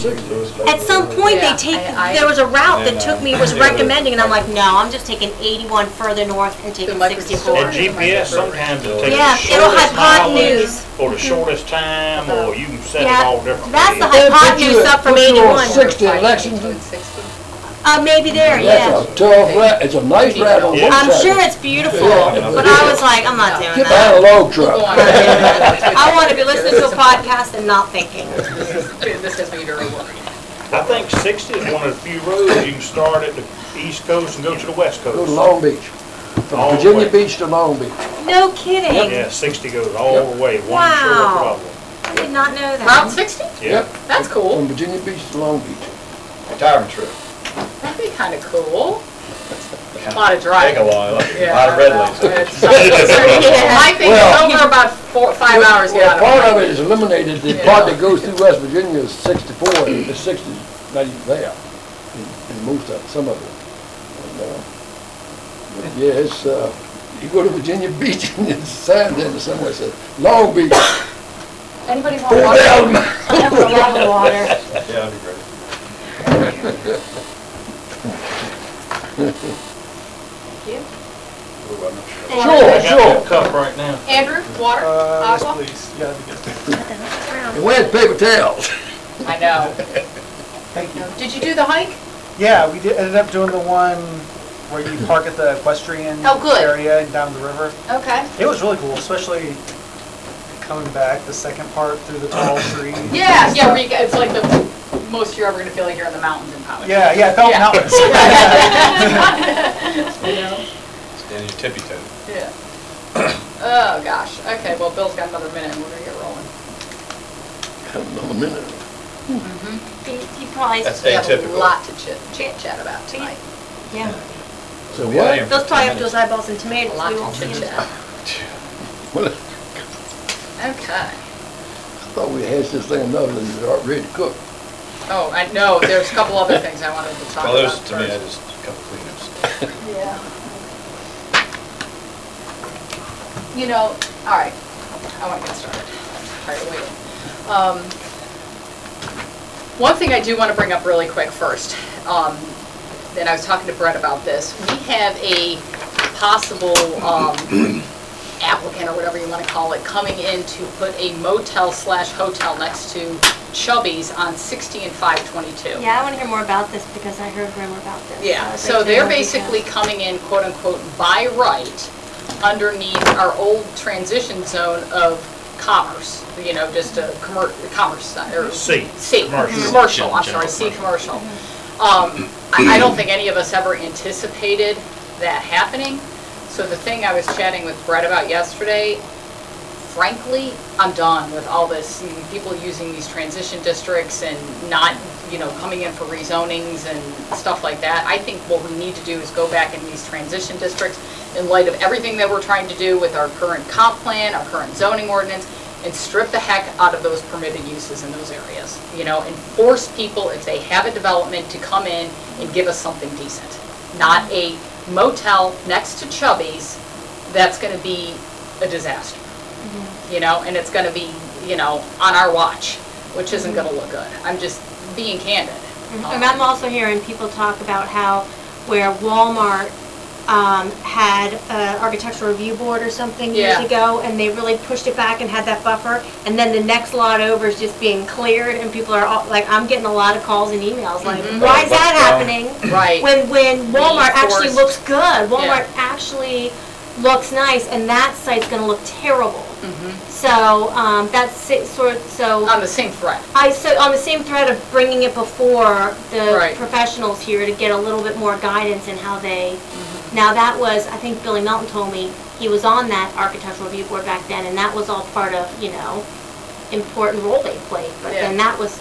sixty. At some point, they Yeah, take, I- I- there was a route that took me, was recommending, and I'm like, no, I'm just taking eighty-one further north and taking micro- sixty-four. And GPS sometimes will take Yeah, the it'll shortest hypotenuse. mileage or the shortest time, or you can set it Yeah, all different that's the ways. They put hypotenuse you- up from put you on eighty-one. Sixty in Lexington. Uh, maybe there, yeah. That's a tough route, it's a nice route on Yeah. both I'm sides. sure it's beautiful, Yeah. but I was like, I'm not doing Get that. behind a log truck. I want to be listening to a podcast and not thinking. This has me very worried. I think sixty is one of the few roads you can start at the east coast and go to the west coast. Go to coast. Long Beach. All From the Virginia way. Beach to Long Beach. No kidding. Yeah, sixty goes all the way, one Wow. short problem. I did not know Route that. sixty? Yeah. That's cool. From Virginia Beach to Long Beach. Retirement trip. That'd be kinda cool. A lot of driving. Take a while, a lot of red lights. it's- I think Well- it's over about four, five hours, Well, yeah. part of it is eliminated, the part that goes through West Virginia is sixty-four, and the sixty, not even there, in, in most of, some of it. And, uh, but Yeah, it's, uh, you go to Virginia Beach and there's sand sign there somewhere that says, Long Beach, Anybody want four water? thousand. Have a lot of water. Yeah, that'd be great. Ooh, I'm sure. Sure, got cup right now. Andrew, water? Uh, yes, Aqua? please. Yeah, that'd be good. And where's paper towels? I know. Thank you. Did you do the hike? Yeah, we did, ended up doing the one where you park at the equestrian Oh, good. area and down the river. Okay. It was really cool, especially coming back, the second part through the tall trees. Yeah, yeah, where you it's like the most you're ever gonna feel like you're in the mountains in Poway. Yeah, yeah, it felt Yeah. mountainous. You know? Stand your tippy toe. Yeah. Oh, gosh. Okay, well, Bill's got another minute and we're gonna get rolling. Another minute. Mm-hmm. You you probably, That's We have a atypical. lot to chit, chit chat about tonight. yeah. So Yeah, what? yeah. Those probably have to do with eyeballs and tomatoes. A lot We to won't see chit them. chat. Well, I thought we had this thing enough that you were ready to cook. Oh, I know, there's a couple other things I wanted to talk Well, about those, to me, I first. just, a couple cleanups. Yeah. You know, all right, I want to get started. All right, wait. Um, One thing I do want to bring up really quick first, um, and I was talking to Brett about this. We have a possible um, applicant, or whatever you want to call it, coming in to put a motel slash hotel next to Chubby's on 60 and 522. Yeah, I want to hear more about this because I heard rumor about this. Yeah, so they're basically coming in quote unquote by right underneath our old transition zone of commerce, you know, just a commer, commerce, or. C, C, commercial. commercial, I'm sorry, C, commercial. Um, I, I don't think any of us ever anticipated that happening. So the thing I was chatting with Brett about yesterday, frankly, I'm done with all this, people using these transition districts and not, you know, coming in for rezonings and stuff like that. I think what we need to do is go back in these transition districts in light of everything that we're trying to do with our current comp plan, our current zoning ordinance, and strip the heck out of those permitted uses in those areas, you know, and force people, if they have a development, to come in and give us something decent. Not a motel next to Chubby's that's gonna be a disaster you know, and it's gonna be, you know, on our watch, which isn't gonna look good. I'm just being candid. And I'm also hearing people talk about how where Walmart um, had an architectural review board or something years Yeah. ago, and they really pushed it back and had that buffer, and then the next lot over is just being cleared, and people are all, like, I'm getting a lot of calls and emails, like, Mhm. why is that Well, happening? Right. When, when Walmart actually forced- looks good, Walmart actually looks nice, and that site's gonna look terrible. So, um, that's it, sort, so. On the same thread. I, so on the same thread of bringing it before the Right. professionals here to get a little bit more guidance in how they, now that was, I think Billy Melton told me, he was on that architectural review board back then, and that was all part of, you know, important role they played, but then Yeah. that was,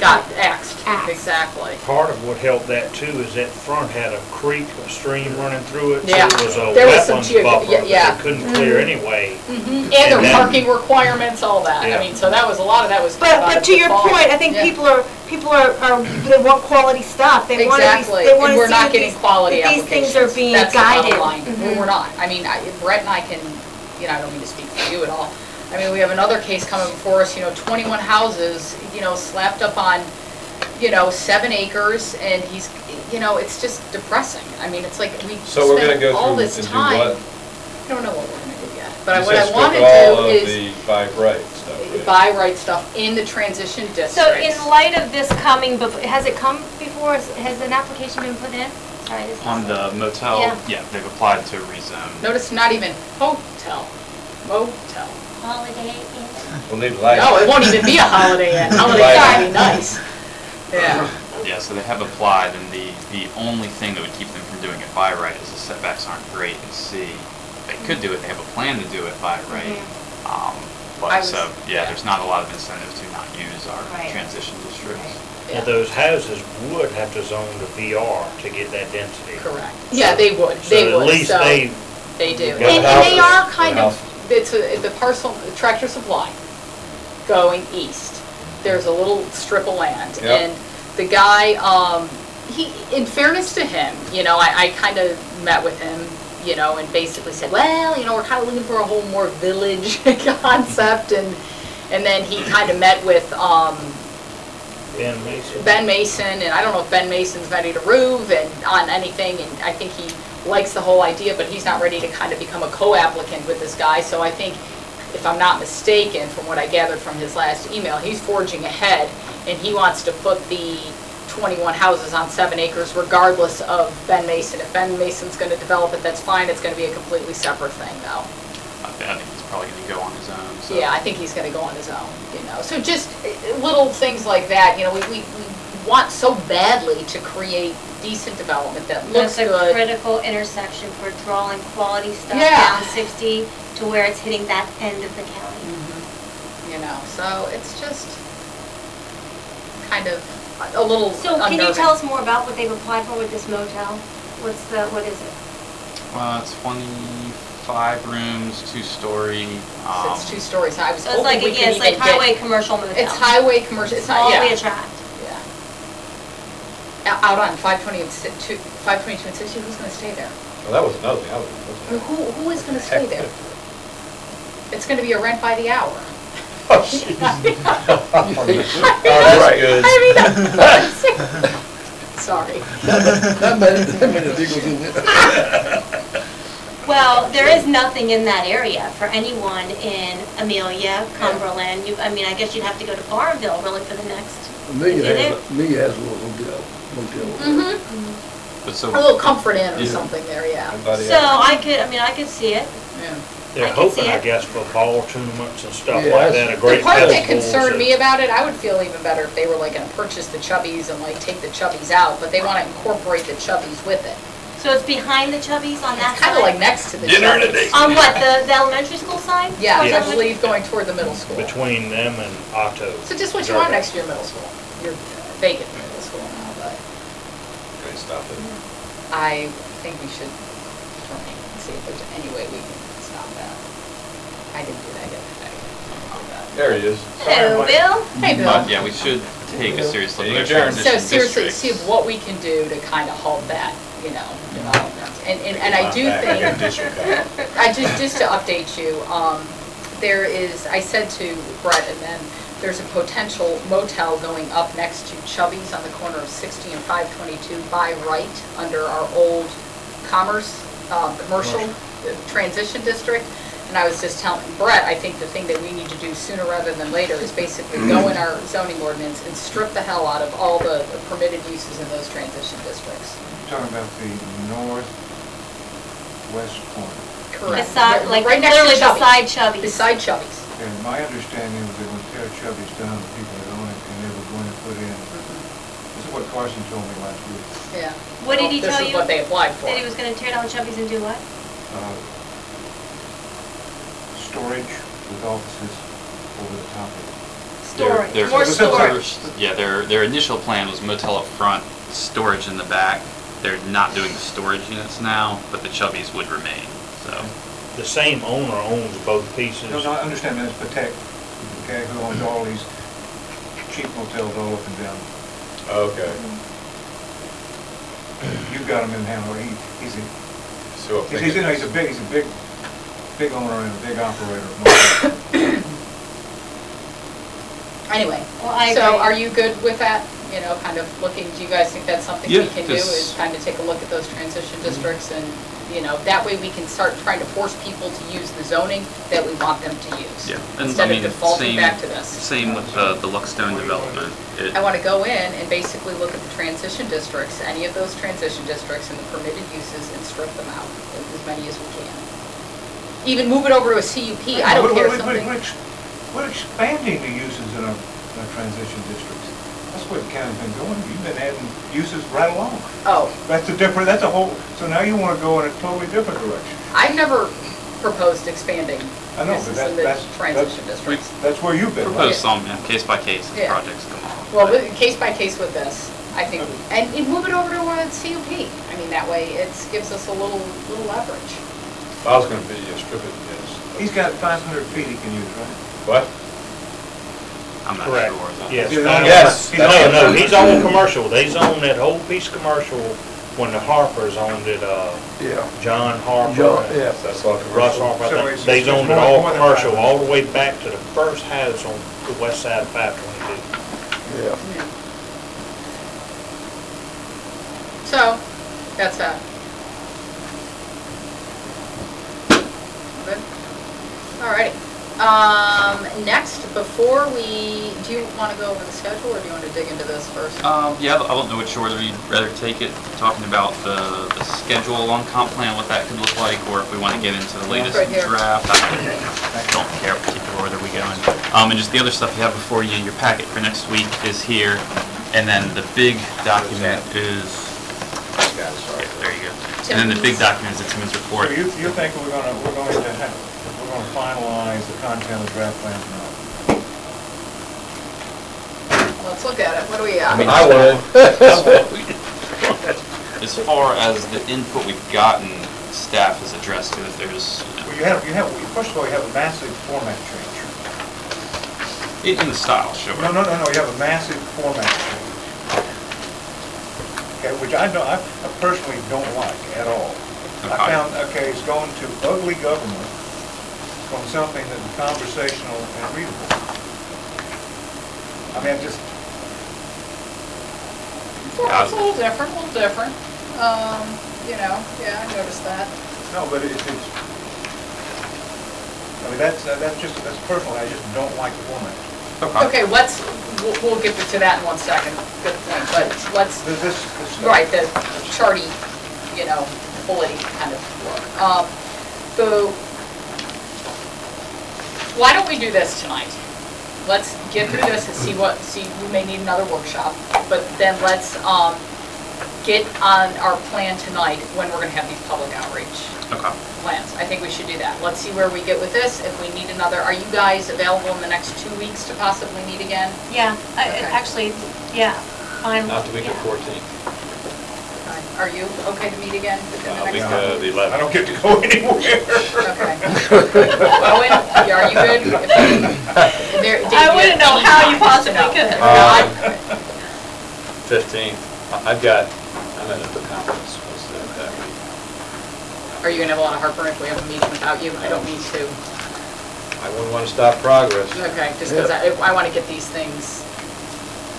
Got axed. Axed. Exactly. Part of what helped that too is that front had a creek, a stream running through it. Yeah. So it was a There was some wetlands geo- buffer yeah, that yeah. they couldn't clear anyway. And their And then- parking requirements, all that. I Yeah. mean, so that was, a lot of that was. but, but to your point, I think Yeah. people are, people are, are, they want quality stuff, they want to be, Exactly, they and want to see we're not that getting these, quality that these applications. things are being That's the bottom guided. line. Mhm. Well, We're not. I mean, I- Brett and I can, you know, I don't mean to speak for you at all. I mean, we have another case coming before us, you know, 21 houses, you know, slapped up on you know, seven acres, and he's, you know, it's just depressing. I mean, it's like, we So we're gonna spent go all through this and do time. what? I don't know what we're gonna do yet, but I- You what said I wanna strip all do of is the by right stuff. right? buy right stuff in the transition districts. So in light of this coming, bef- has it come before, has an application been put in? Sorry, this is. On the motel, Yeah. yeah, they've applied to rezone. Notice not even hotel, motel. Holiday Inn. We'll need lights. No, it won't even be a Holiday Inn. Holiday Inn would be nice. Yeah. Yeah, so they have applied, and the, the only thing that would keep them from doing it by right is the setbacks aren't great in C. They could do it, they have a plan to do it by right. Um, Mm-hmm. I But was- so, yeah. yeah, there's not a lot of incentive to not use our Right. transition districts. Yeah. Now, those houses would have to zone to VR to get that density. Correct. Yeah, they would, So they at would, least so, they, they do. And and they are kind the of, it's a, the parcel, Tractor Supply going east. There's a little strip of land. Yep. And the guy, um, he, in fairness to him, you know, I, I kind of met with him, you know, and basically said, well, you know, we're kind of looking for a whole more village concept. And, and then he kind of met with, um, Ben Mason. Ben Mason, and I don't know if Ben Mason's ready to move and on anything, and I think he likes the whole idea, but he's not ready to kind of become a co-applicant with this guy, so I think, if I'm not mistaken, from what I gathered from his last email, he's forging ahead, and he wants to put the 21 houses on seven acres regardless of Ben Mason. If Ben Mason's gonna develop it, that's fine, it's gonna be a completely separate thing, though. I think he's probably gonna go on his own, so. Yeah, I think he's gonna go on his own, you know, so just uh, little things like that, you know, we, we, we want so badly to create decent development that looks That's a good. critical intersection for drawing quality stuff Yeah. down 60 to where it's hitting that end of the county. You know, so it's just kind of a little So can you unnerving. tell us more about what they've applied for with this motel? What's the, what is it? Well, it's twenty-five rooms, two-story, um. It's two stories, I was So it's hoping like, we yeah, could it's like even get. highway commercial motel. It's highway commercial, it's not, All we yeah, attract. Yeah. O- Out on five twenty and si- two, five twenty-two and sixty, who's gonna stay there? Well, that was another thing, I was. Who, who is gonna stay there? It's gonna be a rent by the hour. Oh, jeez. Oh, That's good. I mean, that's- sorry. That many, that many vehicles in there. Well, there is nothing in that area for anyone in Amelia, Cumberland. You, I mean, I guess you'd have to go to Farmville really for the next. Amelia Did has, Amelia has a little hotel, motel. Mm-hmm. But A little Comfort Inn or Yeah. something there, yeah. Everybody So else. I could, I mean, I could see it. Yeah. They're I can see hoping, I it. guess, for ball tournaments and stuff Yeah, like that, a The great part that concerned me about it, I would feel even better if they were like gonna purchase the Chubbies and like take the Chubbies out, but they wanna incorporate the Chubbies with it. So it's behind the Chubbies on that It's kinda like side? next to the Dinner Chubbies. today. On what, the, the elementary school side? Yeah, I Yes. believe going toward the middle school. Between them and Otto. So just what you want next to your middle school, your vacant middle school now, but Great stuff. I think we should try and see if there's any way we can stop that. I didn't do that yesterday. There he is. Hello, Bill? Hey, Bill. but yeah, we should take a serious look at our Adjourn. transition So seriously, see districts. what we can do to kind of halt that, you know, development. And, and, and I do Back, I think, district back. I just, just to update you, um, there is, I said to Brett and then, there's a potential motel going up next to Chubby's on the corner of 60 and 522 by right, under our old commerce, um, commercial uh, transition district. And I was just telling Brett, I think the thing that we need to do sooner rather than later is basically go in our zoning ordinance and strip the hell out of all the permitted uses in those transition districts. Talking about the northwest corner. Correct. Beside, like Right next to literally Chubby's. beside Chubby's. And my understanding was they would tear Chubby's down, the people that own it, and they were going to put in, this is what Carson told me last week, Yeah. What did he Well, tell This is you? what they applied for. That he was gonna tear down Chubby's and do what? uh, storage with offices over the top of it. Their- Storage, their more This storage. first- Yeah, their, their initial plan was motel up front, storage in the back. They're not doing the storage units now, but the Chubbies would remain, so. The same owner owns both pieces. No, no, I understand that, it's Patel, okay, who owns all these cheap motels all up and down. Okay. You've got him in Hanover, he, he's a, So I'm he's, he's, you know, thinking, he's a big, he's a big, big owner and a big operator. of motels. Anyway, Well, I so agree. are you good with that? you know, kind of looking, do you guys think that's something we Yeah, can do? 'cause- Is kind of take a look at those transition districts and, you know, that way we can start trying to force people to use the zoning that we want them to use. Yeah, and I Instead of mean, defaulting same, back to this. same with the, the Luck Stone development. It- I want to go in and basically look at the transition districts, any of those transition districts and the permitted uses and strip them out, as many as we can. Even move it over to a CUP, I don't We're- care, we're- something. We're ex- we're expanding the uses in our, in our transition districts. That's where the county's been going. You've been adding uses right along. Oh, That's a different, that's a whole, so now you want to go in a totally different direction. I've never proposed expanding I know, but uses that- in the that's, transition that's, districts. that's where you've been. Propose some, yeah, case by case as Yeah. projects come along. Well, with- case by case with this, I think, and and move it over to a CUP. I mean, that way it gives us a little, little leverage. If I was gonna be a strip it, yes. He's got 500 feet he can use, right? What? I'm not Correct. sure. Yes. He's Yes. he's No, on- no, he's on commercial. They own that whole piece commercial when the Harpers owned it, uh, Yeah. John Harper. John, and yeah. That's all Russ commercial. Harper, I So think. it's- They it's owned it more- all more than commercial, five. all the way back to the first house on the west side of five twenty-two. Yeah. So, that's that. Good? Alrighty. Um, next, before we, do you want to go over the schedule or do you want to dig into this first? Um, yeah, I don't know which order you'd rather take it, talking about the, the schedule on comp plan, what that could look like, or if we want to get into the latest Right here. draft. I don't care what particular order we go in. Um, and just the other stuff you have before you, your packet for next week is here, and then the big document is, yeah, there you go. And then the big document is the Timmons So report. you, you think we're gonna, we're going to have, we're gonna finalize the content of the draft plan tonight? Let's look at it. What do we I got? mean, I would. As far as the input we've gotten, staff has addressed it, if there's, you know, Well, you have, you have, first of all, you have a massive format change. in in the style, sure. No, no, no, no, you have a massive format change. Okay, which I don't, I I personally don't like at all. I Okay. found, okay, it's going to ugly government from something that is conversational and readable. I mean, I just, Well, It's a little different, a little different. Um, you know, yeah, I noticed that. no, but it's, it's, I mean, that's, uh, that's just, that's personal, I just don't like the format. Okay, let's, we'll, we'll get to that in one second. Good point, but let's This, this, this stuff. Right, the charty, you know, bullet kind of work. Um, So, why don't we do this tonight? Let's get through this and see what, see, we may need another workshop, but then let's, um, get on our plan tonight when we're gonna have these public outreach Okay. plans. I think we should do that. Let's see where we get with this. If we need another, are you guys available in the next two weeks to possibly meet again? Yeah, I- Okay. actually, yeah, fine. Not the week of yeah. fourteenth, Are you okay to meet again within the uh, next? week of the I don't get to go anywhere. Okay. Owen, are you good? If there- did I you- wouldn't know how you possibly No. could. No, I- Fifteenth, I've got, I'm at the conference, what's that, that week? Are you gonna have a lot of heartburn if we have a meeting without you? I don't need to. I wouldn't wanna stop progress. Okay, just because I, I want to get these things,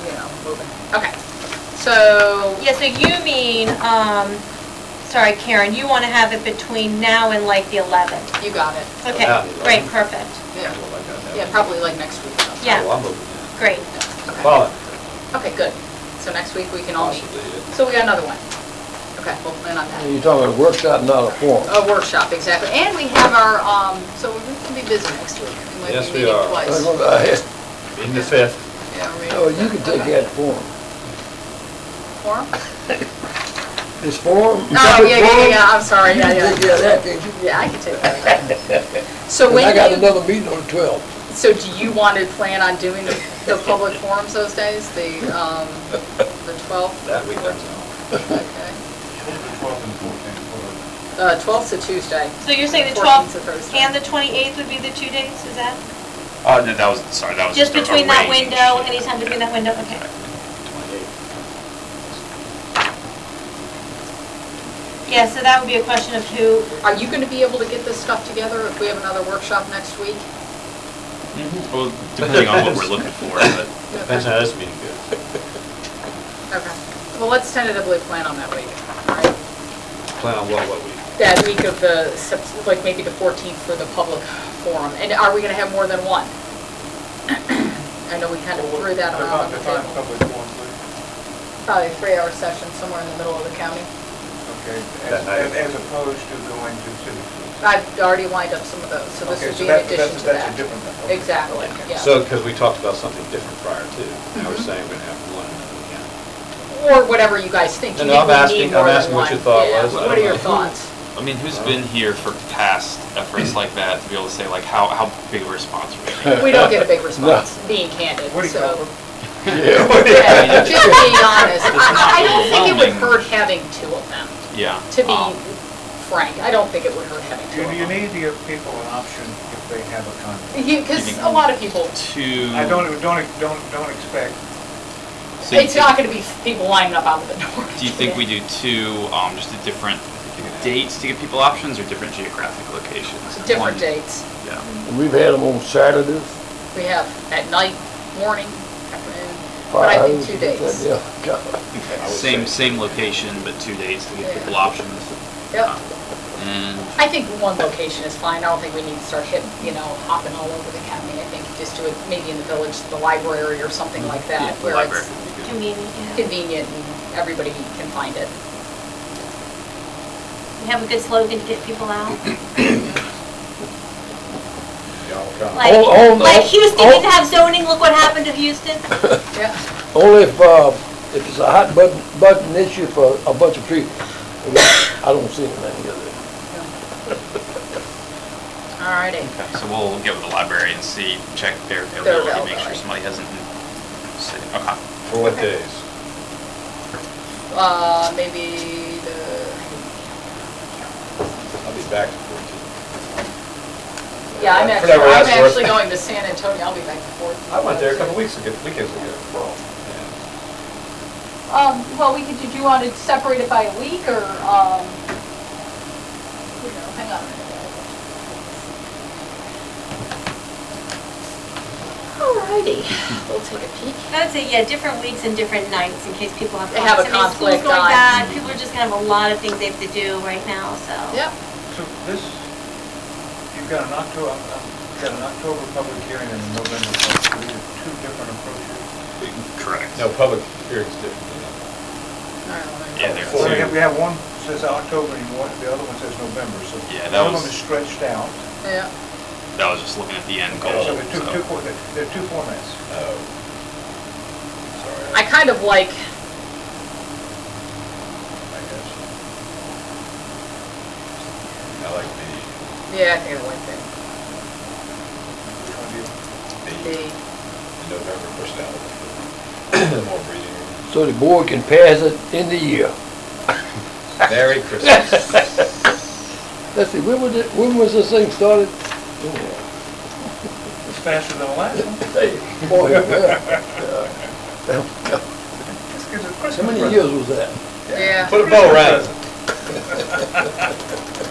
you know, moving. Okay, so, Yeah, so you mean, um, sorry Karen, you want to have it between now and like the 11th? you got it. Okay, Yeah. great, perfect. Yeah, Well, I that. yeah, probably like next week. or something. Yeah. Well, I'm moving in. Great. Okay. Well, Okay, good. So next week we can all meet. possibly, yeah. So we got another one. Okay, we'll plan on that. You're talking about a workshop, not a forum. A workshop, exactly. And we have our, um, so we're going to be busy next week. We might Yes, be we meeting are. twice. That's what I had. Meeting the fifth. Yeah, we're meeting. Oh, you can take that forum. Forum? This forum? Oh, yeah, yeah, yeah, yeah, I'm sorry, yeah, can yeah. care of that, can't you? Yeah, I can take that. So 'Cause when I got you, another meeting on the twelfth. so do you want to plan on doing the, the public forums those days, the, um, the 12th? That week, that's all. Okay. Twelfth and fourteenth. Uh, 12th's a Tuesday. So you're saying the 14th 's 12th a Thursday. and the 28th would be the two days, is that? Uh, no, that was, sorry, that was Just a- a between that range. window, anytime between that window, okay. Yeah, so that would be a question of who, Are you going to be able to get this stuff together if we have another workshop next week? Mm-hmm. Well, depending on what we're looking for, but Depends how this meeting goes. Okay. Well, let's tentatively plan on that week, all right? Plan on what, what we, That week of the, Sep- like maybe the 14th for the public forum. And are we going to have more than one? I know we kind of threw that around on the Define table. public forum, please. Probably a three-hour session somewhere in the middle of the county. Okay, That as, night. as opposed to going to city. I've already lined up some of those, so this Okay, would so be in that- addition that's- to That's a that. different. okay. Exactly, yeah. so, because we talked about something different prior to. I was Mhm. saying we're gonna have one in the county. Or whatever you guys think. You No, no, think I'm we need asking- I'm more than asking what your thought Yeah. was. I What don't are your know. thoughts? I mean, who's been here for past efforts like that to be able to say like how, how big of a response we're getting? We don't get a big response, being candid, What do you so. call? Yeah. Yeah, Just being honest, It's I, I don't think it would hurt having two of them, Yeah. to be um, frank. I don't think it would hurt having two You, of you them. need to give people an option if they have a conflict. Because a lot of people, To. I don't, don't, don't, don't expect, so you it's think- not gonna be people lining up out of the door. Do you think we do two, um, just a different dates to give people options or different geographic locations? Different One- dates. Yeah. We've had them on Saturdays, We have at night, morning, afternoon, but I think two days. Yeah, God. Would Same, say- same location, but two days to give Yeah. people options. Yep. And I think one location is fine. I don't think we need to start hitting, you know, hopping all over the county. I think just do it maybe in the village, the library or something like yeah, that, the where library it's would be good. Convenient, yeah. convenient and everybody can find it. We have a good slogan to get people out. Y'all come. Like, Oh, oh, like oh, Houston oh. didn't have zoning, look what happened to Houston. Yeah. Only if, uh, if it's a hot button, button issue for a bunch of people. I don't see anything of it. Alrighty. Okay, so we'll get with the library and see, check their Their availability, make sure availability. somebody hasn't, sitting- okay. For what days? Uh, maybe the, I'll be back to fourteen. Yeah, I'm actually, whatever I'm that's worth. actually going to San Antonio. I'll be back the fourth. I went there a couple weeks ago, weekends ago. Yeah. Um, well, we could, did you want to separate it by a week or, um, you know, hang on a minute. Alrighty, we'll take a peek. I would say, yeah, different weeks and different nights in case people have. They have a conflicts. I mean, conflict School's going on- bad, people are just gonna have a lot of things they have to do right now, so. Yep, so this, you've got an October, uh, you've got an October public hearing and a November public, so these are two different approaches. Correct. No, public hearing's different than that. alright, well, then. Yeah, they're So we have, two. we have one says October and one, the other one says November, so. Yeah, that One of was- them is stretched out. Yeah, That was just looking at the end goal, So there are two, two, so. for- there there are two formats. Oh. Sorry. I kind of like, I guess. I like the, yeah, I think I like that. Which one do you? the, The, the November pushed out a little bit. More breathing room. So the board can pass it in the year. Merry Christmas. Let's see, when was it, when was this thing started? It's faster than the last one. Hey, boy, yeah. This gives a Christmas How many present. years was that? yeah. Put a bow around it.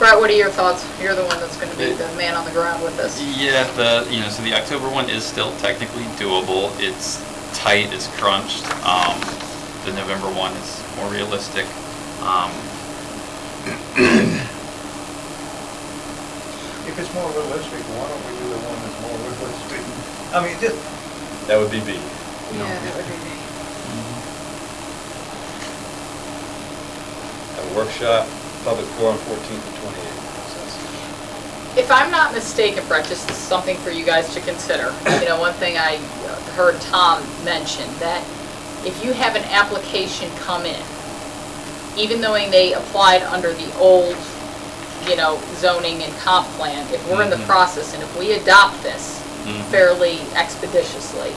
Brett, what are your thoughts? You're the one that's gonna be the man on the ground with this. Yeah, the, you know, so the October one is still technically doable. It's tight, it's crunched. Um, the November one is more realistic. Um, If it's more realistic, why don't we do the one that's more realistic? I mean, just, That would be B. Yeah, that would be me. Have a workshop, public forum, fourteenth and twenty-eighth. If I'm not mistaken, Brett, just something for you guys to consider. You know, one thing I heard Tom mention, that if you have an application come in, even though they applied under the old, you know, zoning and comp plan, if we're in the Mhm. process and if we adopt this mhm. fairly expeditiously,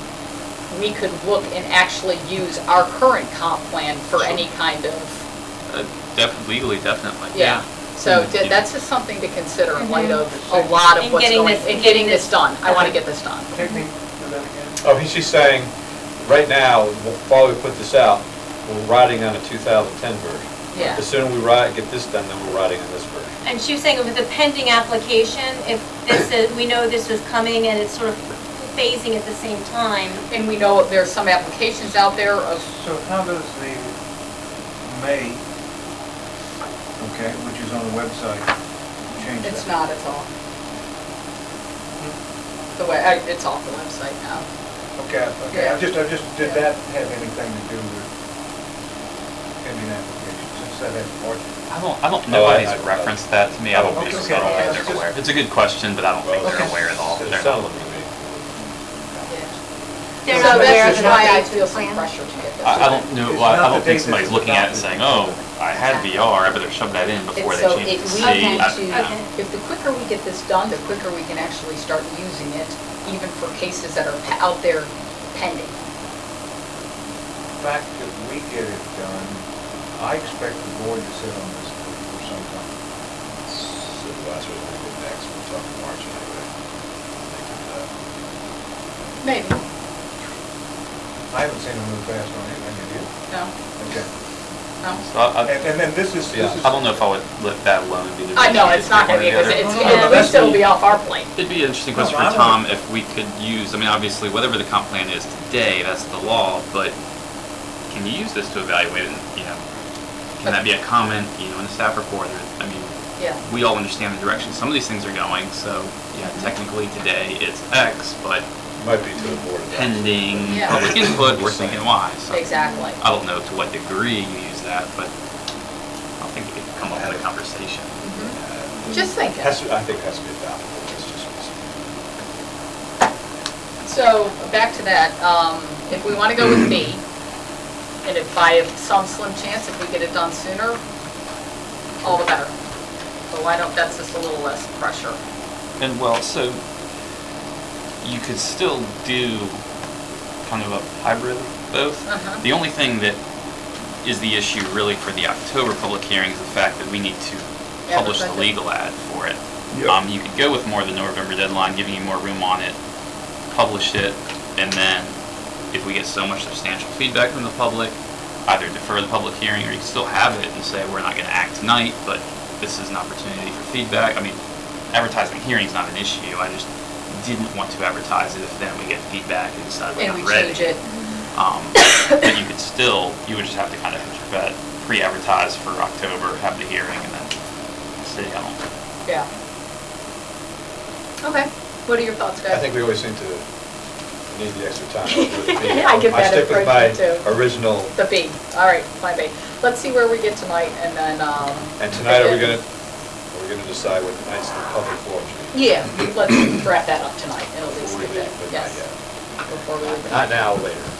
we could look and actually use our current comp plan for Sure. any kind of Uh, def- legally, definitely, Yeah, yeah. so Mm, th- yeah. that's just something to consider in light of a lot of And what's getting going, this- and getting getting this this- done. I want to get this done. take me through that again. Oh, he's just saying, right now, while we put this out, we're riding on a two thousand ten version. Yeah. The sooner we ride, get this done, then we're riding on this version. And she was saying with the pending application, if this is, we know this is coming and it's sort of phasing at the same time. And we know there's some applications out there of, So how does the May, okay, which is on the website, change that? it's not, it's off. The way, I- it's off the website now. Okay, okay, I just, I just, did that have anything to do with pending applications, since that has part? I don't, I don't know Oh, if I- he's I- referenced that to me. I don't Okay, think, okay, I don't okay, think they're aware. It's a good question, but I don't think they're aware at all. They're not. them. They're So not aware that's of just an why I update feel some plan. pressure to get this. I, I don't know, It's well, I not don't think somebody's looking at it and saying, oh, I had VR, I better shove that in before It's they so change it- it to we C. need I- to- Okay. If the quicker we get this done, the quicker we can actually start using it, even for cases that are pa- out there pending. The fact that we get it done, I expect the board to sit on this for some time. So the last one, we did next, we'll talk in March anyway. Uh, Maybe, I haven't seen them move fast on anything, have you? no, Okay. No. So I, I- And, and then this is, this is. I don't know if I would let that alone be the. I know, it's not gonna be, the because other. it's, No, no, no, at that's least it'll the- be off our plate. It'd be an interesting No, question I for Tom if we could use, I mean, obviously, whatever the comp plan is today, that's the law, but can you use this to evaluate it, you know? Can that be a comment, you know, in the staff report, or, I mean, Yeah, we all understand the direction some of these things are going, so, yeah, technically today it's X, but Might be to the board. of pending Yeah. public input, we're thinking Y, so. exactly. I don't know to what degree you use that, but I think it could come up in a conversation. Mhm. Just thinking. Has to, I think it has to be adopted, it's just. So, back to that, um, if we want to go with B, and if by some slim chance, if we get it done sooner, all the better. But why don't, that's just a little less pressure. And well, so you could still do kind of a hybrid of both. Uh-huh. The only thing that is the issue really for the October public hearing is the fact that we need to publish the Advertise it. legal ad for it. Yeah. Um, you could go with more than the November deadline, giving you more room on it, publish it, and then if we get so much substantial feedback from the public, either defer the public hearing or you can still have it and say, we're not gonna act tonight, but this is an opportunity for feedback. I mean, advertising hearing's not an issue, I just didn't want to advertise it if then we get feedback and decide we're And we not ready. change it. Um, but you could still, you would just have to kind of hedge your bet, pre-advertise for October, have the hearing, and then see how. Yeah. Okay, what are your thoughts, guys? I think we always seem to need the extra time. I get that stick with impression, too. my original, The B, all right, fine B. Let's see where we get tonight, and then, um... and tonight are we gonna, are we gonna decide what tonight's the public forum should be? Yeah, let's wrap that up tonight, and at least Before we get leave, that, but not yes, yet. before we leave. Not now, later.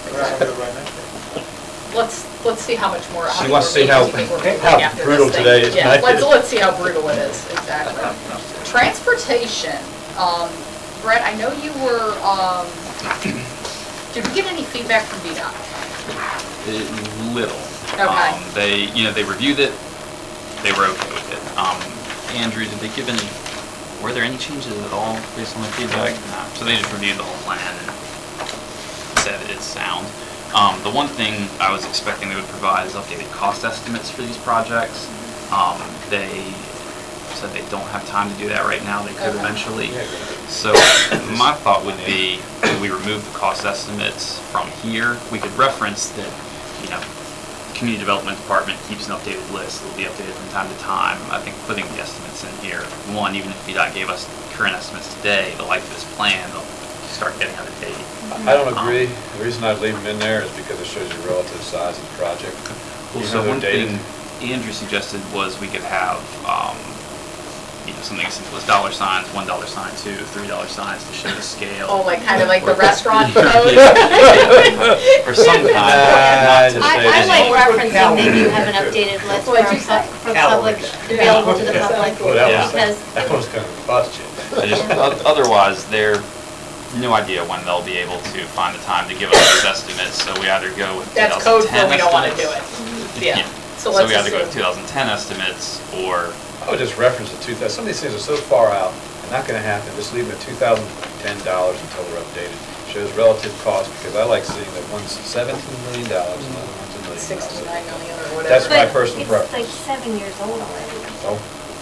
Let's, let's see how much more, how She wants to see how- meetings you think we're how brutal today is Yeah, let's, let's see how brutal it is, exactly. Transportation, um, Brett, I know you were, um, did we get any feedback from VDOT? It- Little. Okay. Um, They, you know, they reviewed it, they were okay with it. Um, Andrew, did they give any, were there any changes at all based on the feedback? No, so they just reviewed the whole plan and said it's sound. Um, the one thing I was expecting they would provide is updated cost estimates for these projects. Um, they said they don't have time to do that right now, they could eventually. So my thought would be, if we remove the cost estimates from here, we could reference that, you know, Community Development Department keeps an updated list, it'll be updated from time to time. I think putting the estimates in here, one, even if VDOT gave us current estimates today, the life of this plan, they'll start getting out of date. I don't agree. The reason I'd leave them in there is because it shows you relative size of the project. Well, Even so though one they're dated. thing Andrew suggested was we could have, um, you know, something as simple as dollar signs, one dollar sign, two, three dollar signs to show the scale. Oh, like, kind of like the Or- restaurant Yeah. code? Or some kind, Nah, not to just say. say I, I just- like referencing that you have an updated list for, What'd you pub- say? for public, Calories. available to the Yeah. public. Well, that was, Because that was kind of a bust you. I just, o- otherwise, they're, no idea when they'll be able to find the time to give us those estimates, so we either go with 2010 That's code for we don't want to do estimates. it. Yeah, so So let's we either go with assume. 2010 estimates, or, I would just reference the two thousand, some of these things are so far out, and not gonna happen, just leave them at two thousand ten dollars until they're updated. Shows relative cost, because I like seeing that one's seventeen million dollars, and the other one's a million dollars. Sixty-nine million or That's whatever. my personal But it's preference. like seven years old already. Oh,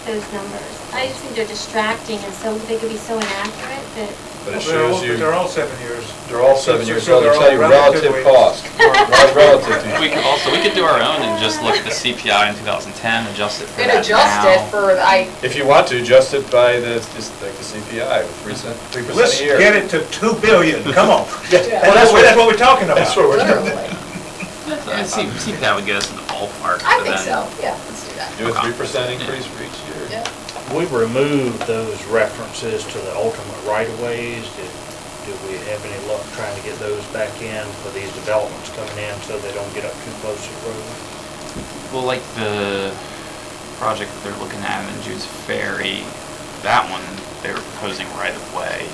those numbers. I just think they're distracting and so, they could be so inaccurate that, But it They're all- shows you, They're all seven years. they're all seven years so old, they they're tell you relative relatively- cost. Not relative to. We could also, we could do our own and just look at the CPI in 2010, adjust it for And that adjust it now. for, I, If you want to, adjust it by the, just like the CPI, with three cent, three percent Let's a year. get it to two billion, come on. Yeah. And that's what, that's what we're talking about. That's what we're doing. literally, Uh, C- CPI would get us in the ballpark. I but think then- so, yeah, let's do that. Do a three percent increase for each year. We removed those references to the ultimate right-of-ways. Did, do we have any luck trying to get those back in for these developments coming in so they don't get up too close to the road? Well, like the project that they're looking at in Jude's Ferry, that one, they were proposing right of way.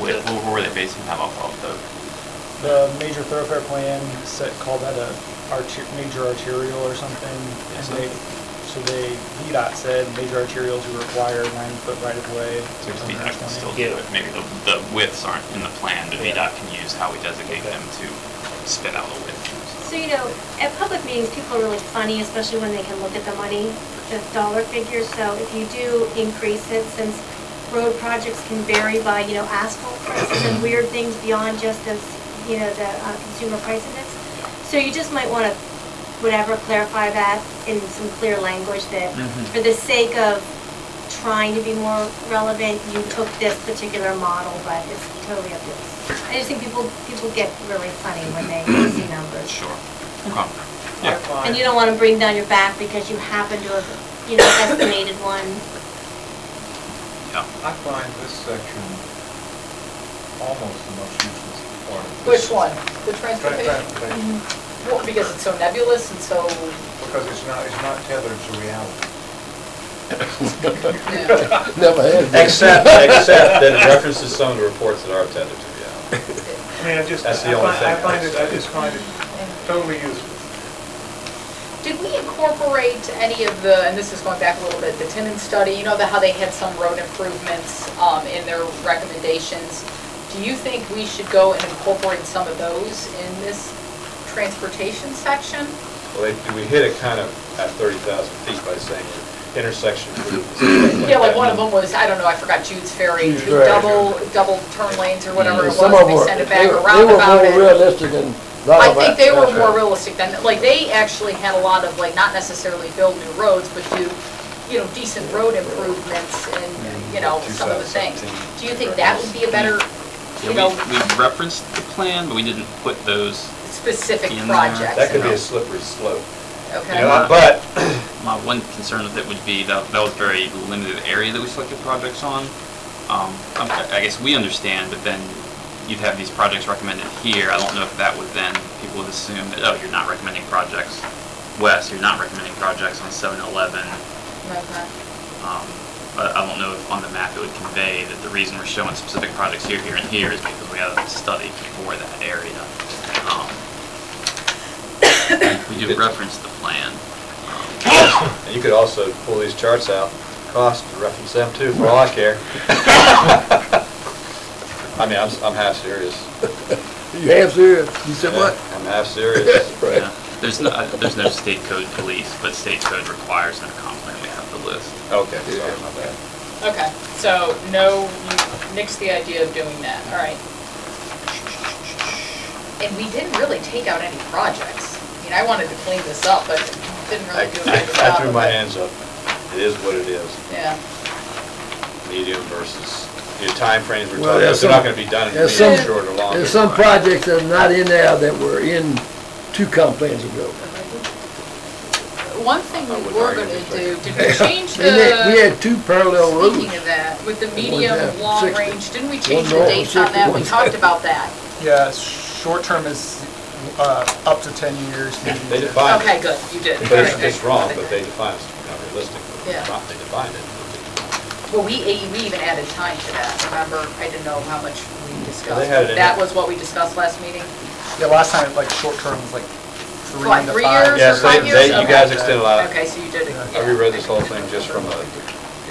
With, what were they basing that off of though? The major thoroughfare plan set, called that a arter, major arterial or something. And they, so they, VDOT said major arterials will require nine foot right of way. Seems VDOT can still do it, maybe the, the widths aren't in the plan, but VDOT can use how we designate them to spit out a width. so you know, at public meetings, people are really funny, especially when they can look at the money, the dollar figures. So if you do increase it, since road projects can vary by, you know, asphalt prices and weird things beyond just as, you know, the uh, consumer price index. So you just might want to, whatever, clarify that in some clear language that Mhm. for the sake of trying to be more relevant, you took this particular model, but it's totally up to us. I just think people, people get really funny when they see numbers. Sure. Okay. Yeah. And you don't want to bring down your back because you happen to have, you know, estimated one. Yeah. I find this section almost the most useless part of this. Which one? The Tra- transportation? Transportation, Well, because it's so nebulous and so, because it's not, it's not tethered to reality. yeah. Never has been. Except, except that it references some of the reports that are tethered to reality. I mean, I just, I That's the only find, I thing. find it, I just find it totally useless. Did we incorporate any of the, and this is going back a little bit, the Timmons study, you know, the, how they had some road improvements, um, in their recommendations? Do you think we should go and incorporate some of those in this transportation section? Well, they, we hit it kind of at thirty thousand feet by saying intersection improvements. Yeah, like that. one of them was, I don't know, I forgot Jude's Ferry, Jude's two Ferry. double, double turn lanes or whatever it was, Some of and them they were, sent it they back were around they were about more it. realistic than a lot I of think that- they were that's more realistic than, like, they actually had a lot of, like, not necessarily build new roads, but do, you know, decent road improvements and, you know, some of the things. Do you think that would be a better, you Yeah, know, we, we referenced the plan, but we didn't put those, specific In there. projects? That could be a slippery slope. know? You Okay, know, but, my one concern with it would be that that was very limited area that we selected projects on. Um, I I guess we understand, but then you'd have these projects recommended here. I don't know if that would then, people would assume that, oh, you're not recommending projects west, you're not recommending projects on 7-Eleven. okay. Um, But I don't know if on the map it would convey that the reason we're showing specific projects here, here, and here is because we have a study for that area. Um, We do reference the plan. Um, and you could also pull these charts out, cost, and reference them too, for all I care. I mean, I'm, I'm half serious. You have serious? You said what? I'm half serious. Right. Yeah, there's no, uh, there's no state code police, but state code requires in a comp plan we have the list. Okay, sorry, my bad. Okay, so no, you nixed the idea of doing that, all right. And we didn't really take out any projects. I mean, I wanted to clean this up, but didn't I really do a good I job threw of my it. hands up. It is what it is. Yeah, Medium versus, your timeframes we're Well, talking, there's they're not some- gonna be done in there's medium, some- short or long. There's some projects that are not in there that were in two comp plans ago. one thing we were gonna do, did we change We had, we the, had two parallel roads. speaking of that, with the One medium, half, long 60. range, didn't we change the north, dates on that? We one talked about that. Yeah, short term is, uh, up to ten years. medium They to- define it. Okay, good, you did. But it's, All right, it's wrong, but they define it, you know, realistically. Yeah. Not- They defined it. Well, we, we even added time to that, remember? I didn't know how much we discussed. they had it in That there. was what we discussed last meeting? Yeah, last time, like, short term was like three What, to three five. years Yes, or five they, years? they, you Okay. guys extended a lot. Okay, so you did it. I reread this whole thing just from a,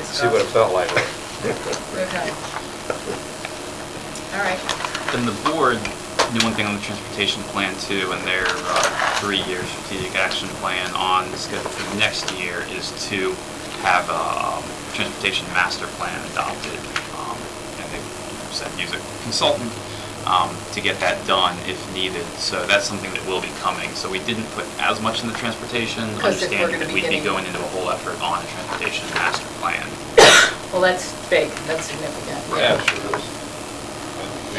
see what it felt like. Okay. All right. Then the board, knew one thing on the transportation plan too, and their uh, three-year strategic action plan on the schedule for next year is to have a um, transportation master plan adopted. um, And they said use a consultant um, to get that done if needed. So that's something that will be coming. So we didn't put as much in the transportation, 'Cause if we're understanding gonna that be we'd be getting- going into a whole effort on a transportation master plan. Well, that's big, that's significant. Yeah, sure is.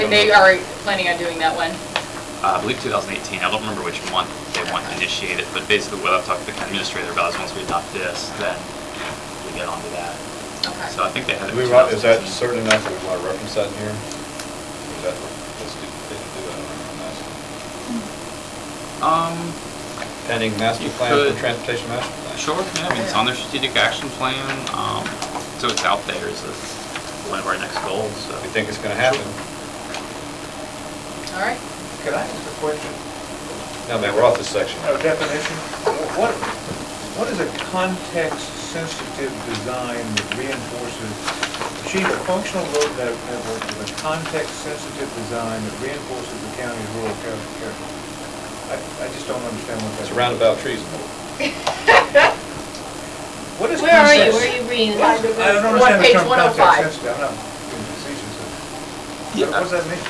And they are planning on doing that one. Uh, I believe 2018, I don't remember which month they want to initiate it, but basically what I've talked to the county administrator about is once we adopt this, then we get onto that. Okay. So I think they had it Do in we want- Is that 2018. certain enough that we want to reference that in here? Or is that, let's do, they can do that on our master. Um, Pending master You plan for could- transportation master plan? sure, yeah, I mean, it's on their strategic action plan, um, so it's out there as a, one of our next goals, so. We think it's going to happen? All right. Could I ask a question? No, man, we're off this section. No, definition? What, what is a context-sensitive design that reinforces, achieve a functional road net- network with a context-sensitive design that reinforces the county's rural character? I, I just don't understand what that It's is. roundabout trees. What is Where are you? context- Where are you reading? I don't What, understand the term context-sensitive, oh I'm not being facetious. Yeah. What does that mean?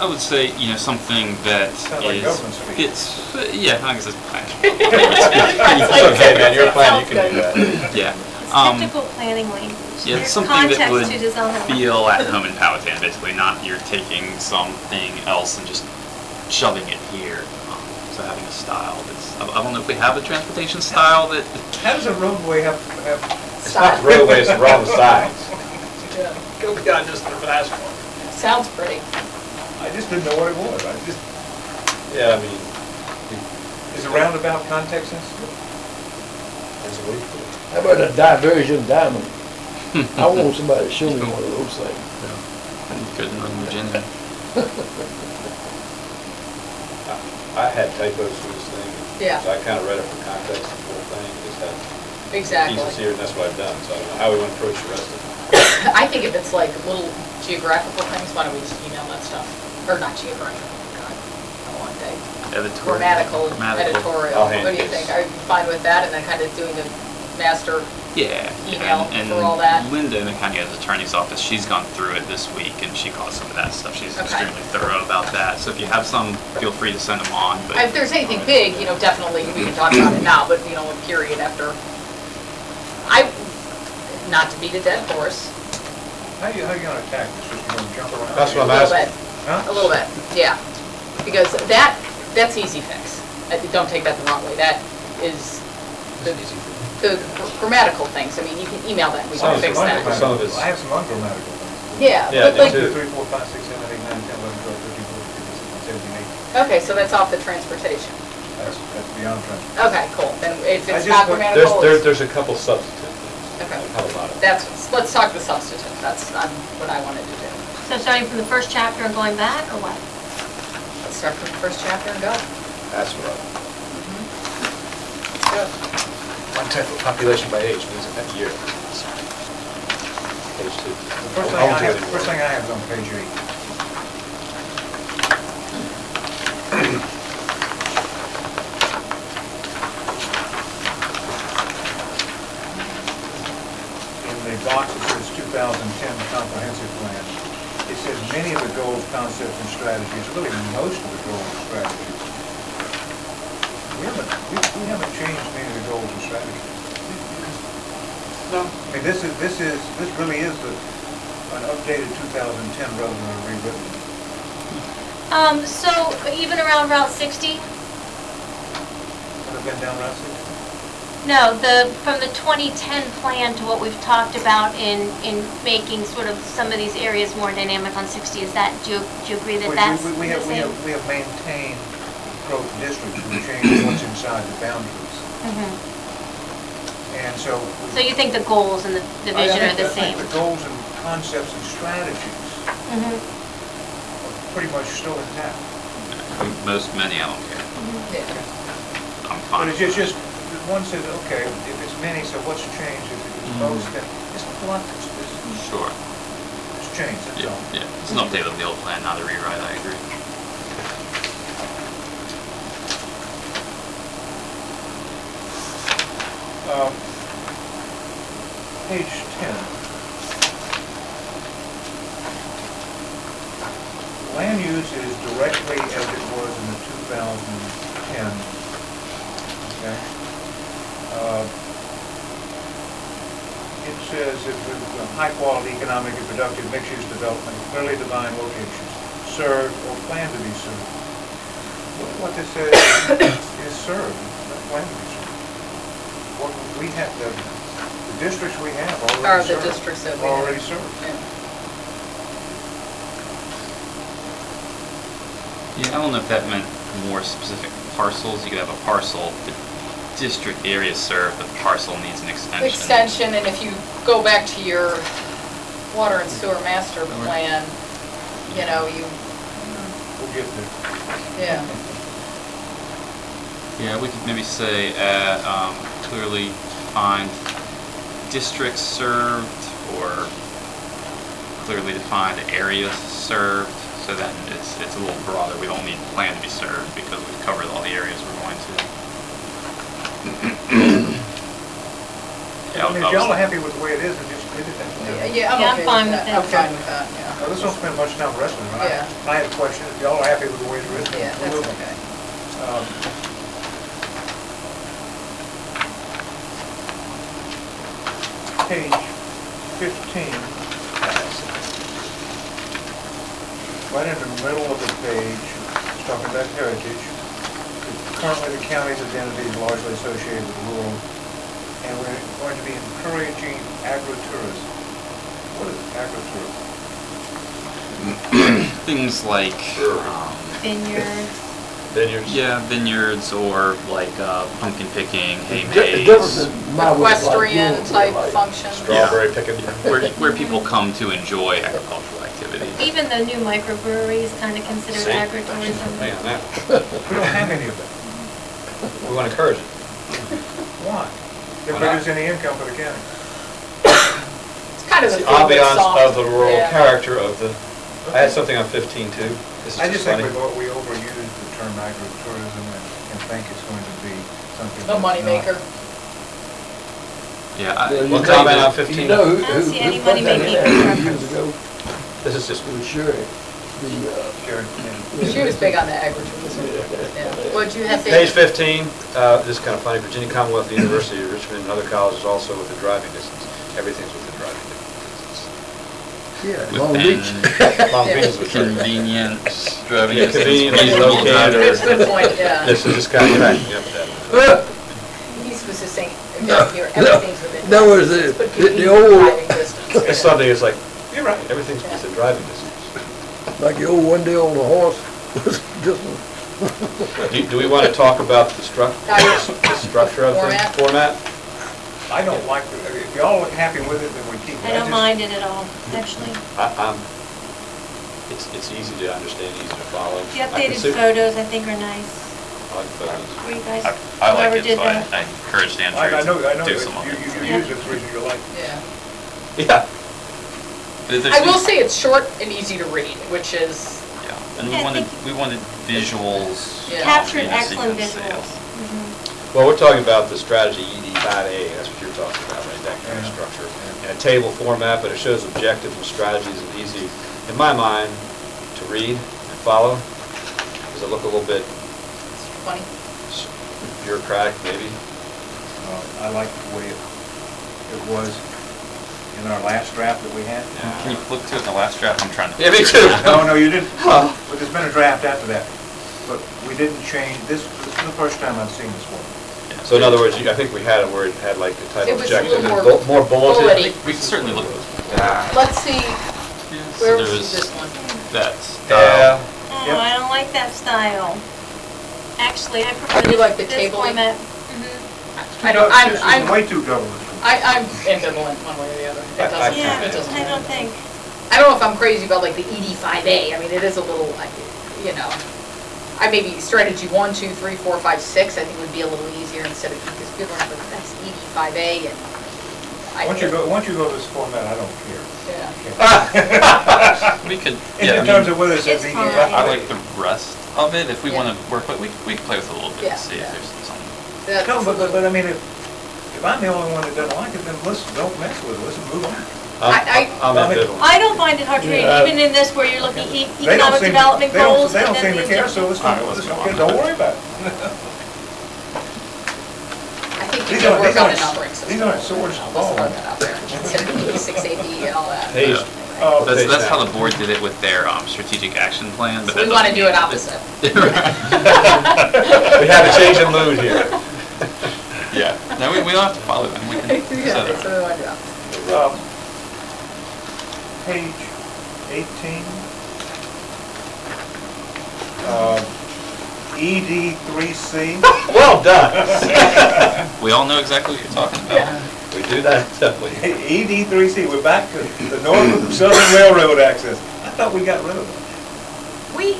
I would say, you know, something that Sounds like is, government speak. it's, yeah, I guess it's. It's okay, man, you're a plan, you can do that. Yeah. It's Um, technical planning language. Yeah, There's something that context would to design. feel at home in Powhatan, basically, not you're taking something else and just shoving it here. Um, So having a style that's, I I don't know if we have a transportation style that, How does a roadway have, have, It's not the roadway, it's the wrong sides. Go beyond just the asphalt. Sounds pretty. I just didn't know what it was, I just, Yeah, I mean, is a roundabout context sensitive? that's a week. How about a diverging diamond? I want somebody to show me one of those things. good in Virginia. I had typos for this thing. Yeah. So I kind of read it for context, the whole thing, just had Exactly. pieces here, and that's what I've done. So I don't know how we want to approach the rest of it. I think if it's like little geographical things, why don't we just email that stuff? Or not geographical, God, I don't want that. Editorial. Grammatical, Grammatical. editorial, I'll what do you this. think? Are you fine with that? And then kind of doing the master, Yeah. Email and- for all that. And Linda in the county attorney's office, she's gone through it this week and she caught some of that stuff. She's Okay. extremely thorough about that. So if you have some, feel free to send them on, but. if there's anything big, you know, definitely we can talk about it now, but you know, a period after. I, not to beat a dead horse, How you, how you gonna attack this, just gonna jump around? That's a what I'm little asking. bit. Huh? A little bit, yeah. Because that, that's easy fix. Uh, Don't take that the wrong way. That is the, the grammatical things. I mean, you can email that, we Some can of fix it's that. Some of it's- I have some ungrammatical things. Yeah, Yeah, but I like, do Two, too. three, four, five, six, seven, eight, nine, ten, eleven, twelve, thirteen, fourteen, fifteen, sixteen, seventeen, eighteen. okay, so that's off the transportation. That's, that's beyond transport. Okay, cool. Then if I it's just not put- There's, grammatical, there- it's- there's a couple substantive things. Okay. A couple lot of. that's, let's talk the substantive. That's um, what I wanted to do. So starting from the first chapter and going back, or what? Let's start from the first chapter and go. That's what Good. One tenth of population by age means a year. Page two. The first oh, thing I have, the first thing I have is on page eight. In the box that says 2010 comprehensive plan, says many of the goals, concepts, and strategies, really most of the goals and strategies. We haven't, we we haven't changed many of the goals and strategies. No. I mean, this is, this is, this really is the, an updated 2010 rather than a rewritten. Um, so even around Route 60? Would have been down Route 60? No, the, from the 2010 plan to what we've talked about in, in making sort of some of these areas more dynamic on 60, is that, do you, do you agree that We- that's we- the We have, we same? have, we have maintained growth districts, we changed what's inside the boundaries. Mhm. And so. So you think the goals and the, the I- I vision are think- the same? I think the goals and concepts and strategies Mhm. are pretty much still intact. Most, many, I don't care. Yeah. I'm But fine. it's just, just, one says, okay, if it's many, so what's changed? If it's Mhm. most, then it's it's, it's- Sure. it's changed, that's Yeah, all. yeah. It's an update of the old plan, not a rewrite, I agree. Um, page ten. Land use is directly as it was in the two thousand ten. Okay? Uh, It says it was a high-quality, economic, and productive mixed-use development, clearly defined locations, served or planned to be served. What- What this says is served, not planned to be served. What we have, the, the districts we have Are already the served. districts that we have. Already served. Yeah. Yeah, I don't know if that meant more specific parcels. You could have a parcel, the district area served, the parcel needs an extension. Extension, and if you go back to your water and sewer master plan, you know, you, We'll get there. yeah. Yeah, we could maybe say, uh, um, clearly defined districts served or clearly defined areas served, so then it's, it's a little broader. We don't need plan to be served because we've covered all the areas we're going to. Yeah, I mean, if y'all are happy with the way it is, then just leave it that way. Yeah, I'm Yeah, I'm okay fine with with that. I'm fine with that, yeah. Now, let's don't spend much time wrestling, right? Yeah. I have a question, if y'all are happy with the way it's written. Yeah, that's we'll- okay. um, Page fifteen. Right in the middle of the page, it's talking about heritage. Currently, the county's identity is largely associated with rural, and we're going to be encouraging agritourism. What is agritourism? Things like, um, Vineyards. Vineyards. yeah, vineyards or like uh, pumpkin picking, hay It's di- maze. than my way of life, Equestrian doing it, type like- function. Strawberry picking. Where, where people come to enjoy agricultural activities. Even the new microbreweries kind of considered See? agritourism. Hang on, that, We don't have any of that. We want to encourage it. Why? They Why not? produce any income for the county. It's kind of It's the the thing ambiance soft- of the rural yeah. character of the, I had something on fifteen too. This is I just just think funny. we, we overuse the term agritourism and, and think it's going to be something. A that's not. moneymaker. Yeah, I, Well, you One comment that- on 15. You know who, I don't who, see who any put that in money-making there years preference. ago? This is just, It was Sherry, the, uh, Sure, yeah. She was big on the agritourism. Yeah. What'd you have? page fifteen, uh, this is kind of funny, Virginia Commonwealth University, Richmond, and other colleges also with the driving distance. Everything's within driving distance. yeah, Long Beach. Long Yeah. Beach is within. convenient driving Yeah, distance, conveniently reasonable located. driving It's a good point, yeah. This is just kind of cracking me up with that. He was just saying, down here, everything's within. No, it was the- But the- the convenient old- driving distance. It's something, it's like, you're right, everything's within driving distance. Like the old one day on the horse, was just, Do do we want to talk about the struct, the structure of the Format? format? I don't like, the- if y'all are happy with it, then we keep it. I don't just- mind it at all, actually. I- I'm, it's, it's easy to understand, easy to follow. The I can updated see- photos, I think, are nice. I like photos. Were you guys, I, I whoever like it, did so I, that? I encourage Dan I, I know, I know, to do some of you, it. you you Yeah. use it for reason you like. Yeah. Yeah, But there's- I will say it's short and easy to read, which is, Yeah, and we Yeah, I wanted, think- we wanted visuals. Yeah. Captured you know, excellent sequence visuals. Mhm. well, we're talking about the strategy ED five A, that's what you're talking about, right, that kind of Yeah. structure. In a table format, but it shows objectives and strategies and easy, in my mind, to read and follow. Does it look a little bit it's funny. bureaucratic, maybe? Uh, I like the way it, it was in our last draft that we had. Can you flip to it in the last draft? I'm trying to. Yeah, me too. No, no, you didn't, but there's been a draft after that, but we didn't change, this, this is the first time I've seen this one. So in other words, you- I think we had it where it had like the It title was a objective little and more bu- more bulleted. bullety. We can certainly look at those. Let's see, Yeah, so where there was was this one? that Yeah, style. Oh, Yep. I don't like that style. Actually, I prefer You this, like the this tabling? format. Mhm. I don't, I'm, This I'm, way too governmental. I, I'm ambivalent one way or the other. It I- I doesn't, Yeah, it doesn't. I don't think. I don't know if I'm crazy about like the ED five A, I mean, it is a little, like, you know, I maybe strategy one, two, three, four, five, six, I think would be a little easier instead of, because people are like, that's ED five A and. I Once you think- go, once you go to this format, I don't care. Yeah. We could, In yeah, I in terms mean, of whether it says It's ED. fine. I like the rest of it. If we Yeah. want to work with, we, we can play with it a little bit Yeah, to see if yeah. there's something. That's- No, but, but, but I mean, if, If I'm the only one that doesn't like it, then let's, don't mess with it, let's move on. I- I'm I'm ambivalent. I don't find it hard to read, Yeah. even in this where you're looking e- They don't economic seem to- development they don't- goals. They and don't then seem the to care, agenda. so let's, All right, let's, let's go okay, on. don't worry about it. I think you These can aren't- work these on a aren't- numbering system. these aren't swords to Let's fall throw with. that out there. Six eighty and all that. Page, Oh, That's, Page that's how the board did it with their, um, strategic action plan, but So that we want to do it mean- opposite. we have a change in mood here. Yeah, no, we, we don't have to follow them, we can Yeah, set that's it. what we want do. Um, Page eighteen. Um, ED three C. Well done. We all know exactly what you're talking about. We do that, definitely. ED three C, we're back to the Norfolk Southern Railroad access. I thought we got rid of it. We,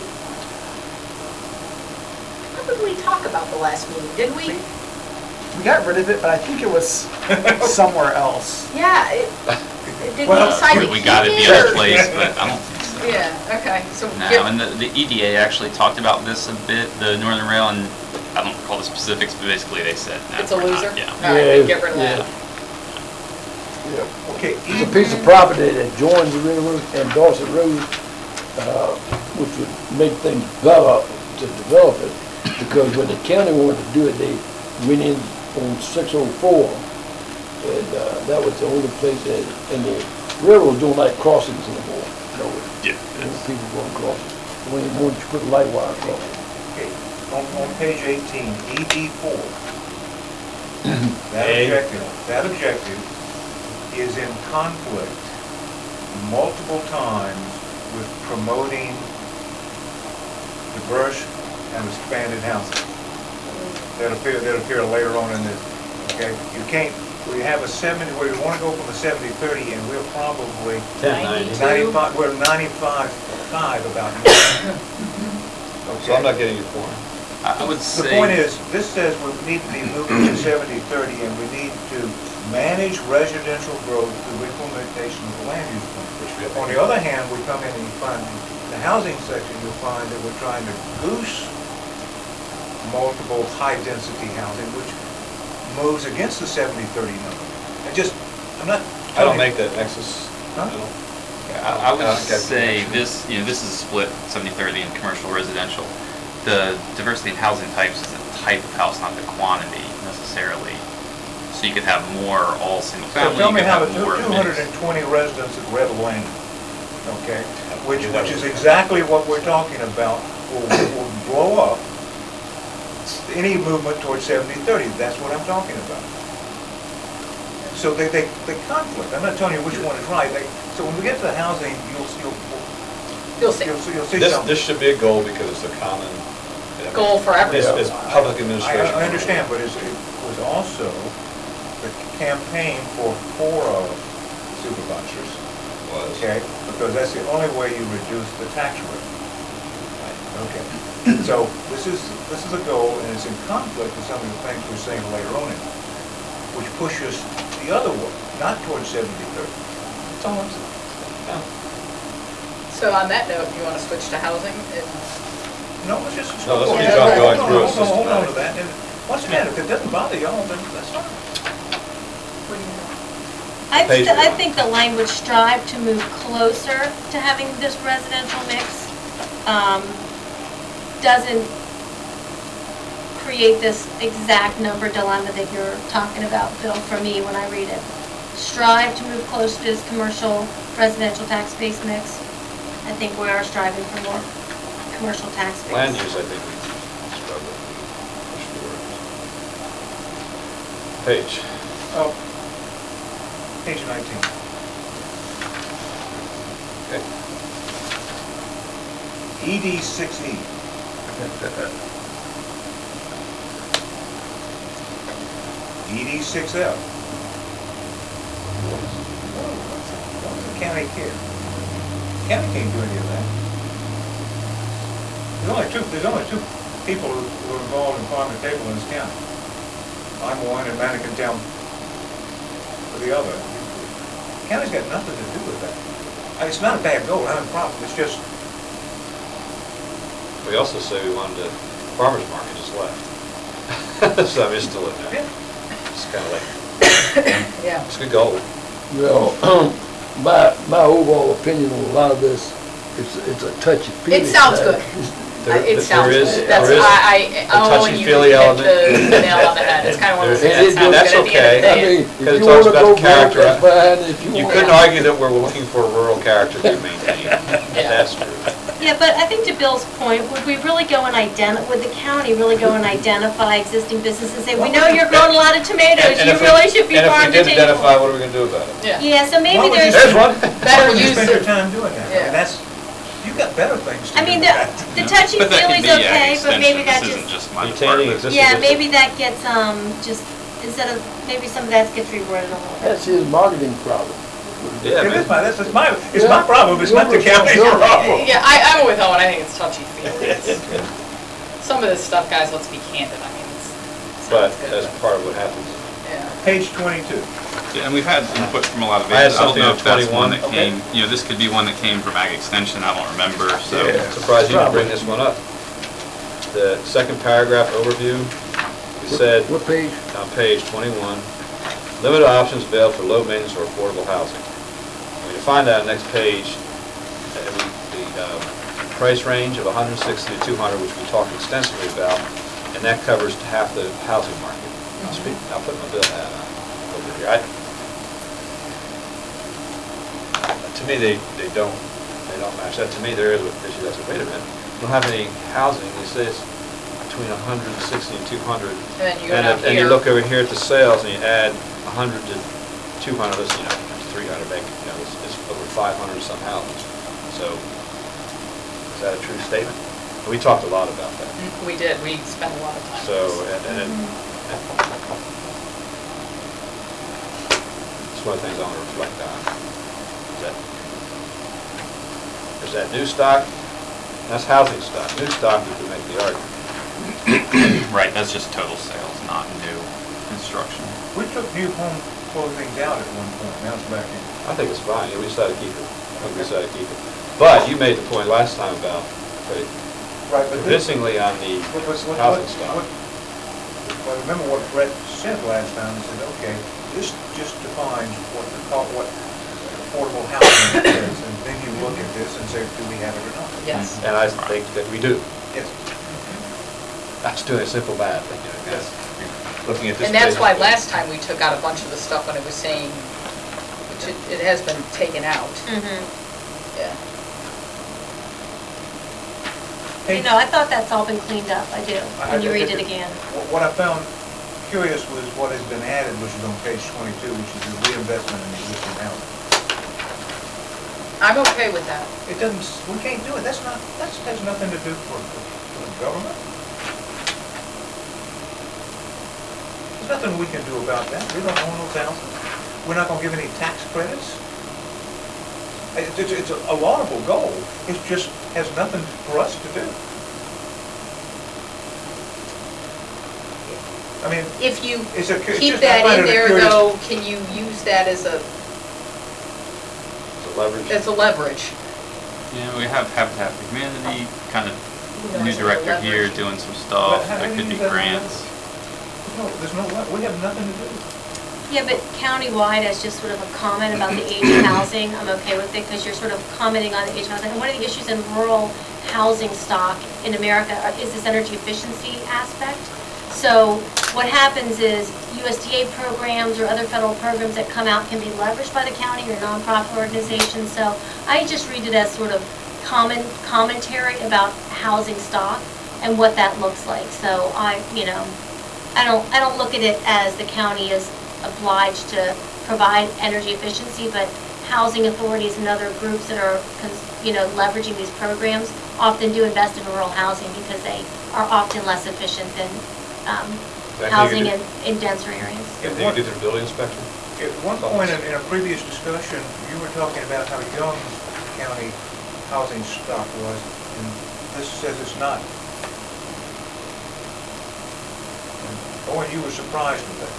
what did we talk about the last meeting? Did we? We got rid of it, but I think it was somewhere else. Yeah, it, did we Well, decide to We got it the other or- place, but I don't think so. Yeah, okay, so. No, and the, the EDA actually talked about this a bit, the Northern Rail, and I don't recall the specifics, but basically they said, no, It's a we're not, loser? yeah. All right, Yeah, get rid of yeah. that. Yeah. Okay, It's a piece of property that joins the railroad and Dorset Road, uh, which would make things better to develop it. Because when the county wanted to do it, they went in on six oh four. And, uh, that was the only place that, and the railroad don't like crossings anymore. No, Yeah. when people go across, when, once you put a light wire across. okay, on, on page eighteen, ED four. That A. objective, that objective is in conflict multiple times with promoting diverse and expanded housing. That appear, that appear later on in this, okay? You can't, we have a seventy, we wanna go from a seventy-thirty, and we're probably Ten ninety. Ninety. ninety-five, we're ninety-five, five about here. So I'm not Okay? getting your point. I I would The say. point is, this says we need to be moving to seventy-thirty, and we need to manage residential growth through implementation of the land use plan. On the other hand, we come in and you find, in the housing section, you'll find that we're trying to goose multiple high-density housing, which moves against the 70-30 number. I just, I'm not. I don't make that nexus. Huh? I don't- I I would I don't get the say connection. this, you know, this is a split 70-30 in commercial residential. The diversity in housing types is the type of house, not the quantity necessarily. So you could have more all single So family, tell you me could how have the more two hundred mixed. twenty residents at Red Lane, okay, which, which is exactly what we're talking about, will, will blow up any movement towards seventy-thirty, that's what I'm talking about. So they, they, they conflict, I'm not telling you which one is right, they, so when we get to the housing, you'll, you'll, You'll see. you'll, see- you'll see This, something. this should be a goal because it's a common. Goal for It's, everyone. it's public I, administration. I understand, but it's, it was also the campaign for four of supervisors. Was. Okay, because that's the only way you reduce the tax rate. Okay, so this is, this is a goal, and it's in conflict with some of the things we're saying later on in, it, which pushes the other way, not towards seventy thirty. That's all I'm saying. So on that note, you want to switch to housing? And- No, let's just. No, let's keep Hold on on, going hold through on, it Hold on, hold on to that, and once again, if it doesn't bother y'all, then that's fine. what do you know? I, Page th- I think the language strive to move closer to having this residential mix, um, doesn't create this exact number dilemma that you're talking about, Bill, for me when I read it. Strive to move closer to this commercial residential tax base mix. I think we are striving for more commercial tax base. Land use, I think we struggle. for sure. Page. Oh, page nineteen. Okay. ED six E. ED six F. What's the county care? County can't do any of that. There's only two, there's only two people who are involved in farm and table in this county. I'm one and Manakintowne for the other. County's got nothing to do with that. It's not a bad goal, I have a problem, it's just, We also say we wanted a farmer's market just left. So I'm just still in there. It's kind of like, Yeah. It's a good goal. You know, my, my overall opinion on a lot of this, it's, it's a touchy feely. It sounds good. There- Uh, It there sounds is- good. That's, there is I, I, a oh, when you touchy-feely hit element. the the nail on the head. It's kind of one of those And things it that does- sounds good at the end of the That's I day. mean, Because if it you talks wanna about go the character. broke, that's fine, if you You want. couldn't argue that we're looking for a rural character to be maintained. That's true. Yeah, but I think to Bill's point, would we really go and identi, would the county really go and identify existing businesses and say, we know you're growing a lot of tomatoes, And you if we- really should be And farm if we to did identify, table. what are we gonna do about it? Yeah. Yeah, so maybe would you there's, There's one. Better Why would you spend your of, time doing that? I Yeah. that's, you've got better things to do. I mean, the, that. the touchy But that can feely's be ag okay, but maybe extension, that this isn't just, just my Maintaining department. existing. yeah, business. maybe that gets, um, just, instead of, maybe some of that gets reworded a little bit. That's his marketing problem. Yeah, It man. is my, that's, it's my, it's my Yeah. problem, it's not the Your county's responsibility. problem. yeah, I, I'm with Owen, I think it's touchy feely. Some of this stuff, guys, let's be candid, I mean, it's, But sounds that's good. part of what happens. Yeah. Page twenty-two. Yeah, And we've had input from a lot of I had agents. I don't something know on if that's 21. one that Okay. came, you know, this could be one that came from Ag Extension, I don't remember, so. Yeah. Surprised you didn't bring this one up. The second paragraph overview, we said What page? on page 21, limited options available for low maintenance or affordable housing. You find that on the next page, uh, the uh, price range of 160 to 200, which we talked extensively about, and that covers half the housing market. I'll speak, I'll put my bill hat on over here. I- To me, they, they don't, they don't match that. To me, there is an issue, I said, wait a minute, we don't have any housing, they say it's between 160 and 200. And you And if- and you look over here at the sales and you add hundred to two hundred, let's, you know, three hundred, make, you know, it's, it's over five hundred some houses. So, is that a true statement? We talked a lot about that. Mm, We did, we spent a lot of time. So, and, and it, it's one of the things I want to reflect on. Is that, there's that new stock, that's housing stock. New stock, you can make the argument. Right, that's just total sales, not new construction. We took new home closings out at one point, now it's back in. I think it's fine, yeah, we decided to keep it, I think we decided to keep it. But you made the point last time about putting Right, but this, convincingly on the what, what, what, housing what, stock. what- well, remember what Brett said last time, he said, okay, this just defines what the, co- what affordable housing is, and then you look at this and say, do we have it or not? Yes. And I think that we do. Yes. That's doing a simple math, you yes. Looking at this. And that's why last time we took out a bunch of the stuff when it was saying, which it, it has been taken out. Mhm. Yeah. You know, I thought that's all been cleaned up, I do, I- when you read it again. What what I found curious was what has been added, which is on page twenty-two, which is the reinvestment in existing housing. I'm okay with that. It doesn't, s- we can't do it, that's not, that's, has nothing to do for, for for the government. There's nothing we can do about that, we don't own those houses, we're not gonna give any tax credits. It's, it's- it's a laudable goal, it just has nothing for us to do. I mean, If you It's a cu- it's keep just- I that find in it a there curious- though, can you use that as a, The leverage. as a leverage? Yeah, we have Habitat for Humanity, kind of Who knows new what the director here doing some stuff, But how there do could you be use that grants. No, there's no, le- we have nothing to do. Yeah, but countywide, as just sort of a comment about the age of housing, I'm okay with it, because you're sort of commenting on the age of housing. And one of the issues in rural housing stock in America are- is this energy efficiency aspect. So what happens is USDA programs or other federal programs that come out can be leveraged by the county or nonprofit organizations. So I just read it as sort of common commentary about housing stock and what that looks like. So I, you know, I don't, I don't look at it as the county is obliged to provide energy efficiency, but housing authorities and other groups that are, cons- you know, leveraging these programs often do invest in rural housing because they are often less efficient than um, That housing in, do- in denser areas. Can you do the building inspection? At one point in, in a previous discussion, you were talking about how young county housing stock was, and this says it's not. And Owen, you were surprised with that.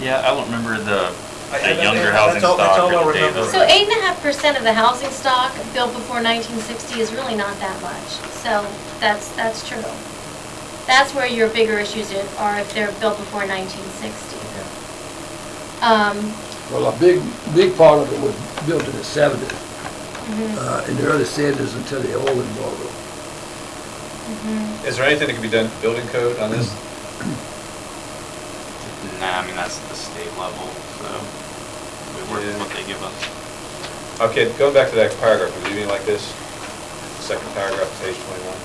Yeah, I don't remember the, I- I- the younger that's housing all- that's stock all I or the remember. data. So eight and a half percent of the housing stock built before 1960 is really not that much. So that's, that's true. That's where your bigger issues i- are if they're built before nineteen sixty. Um, Well, a big, big part of it was built in the seventies, mhm, uh, in the early seventies until the oil embargo. mhm. Is there anything that can be done, building code on this? Nah, I mean, that's the state level, so we work with Yeah. what they give us. Okay, going back to that paragraph, would you mean like this? Second paragraph, page twenty-one.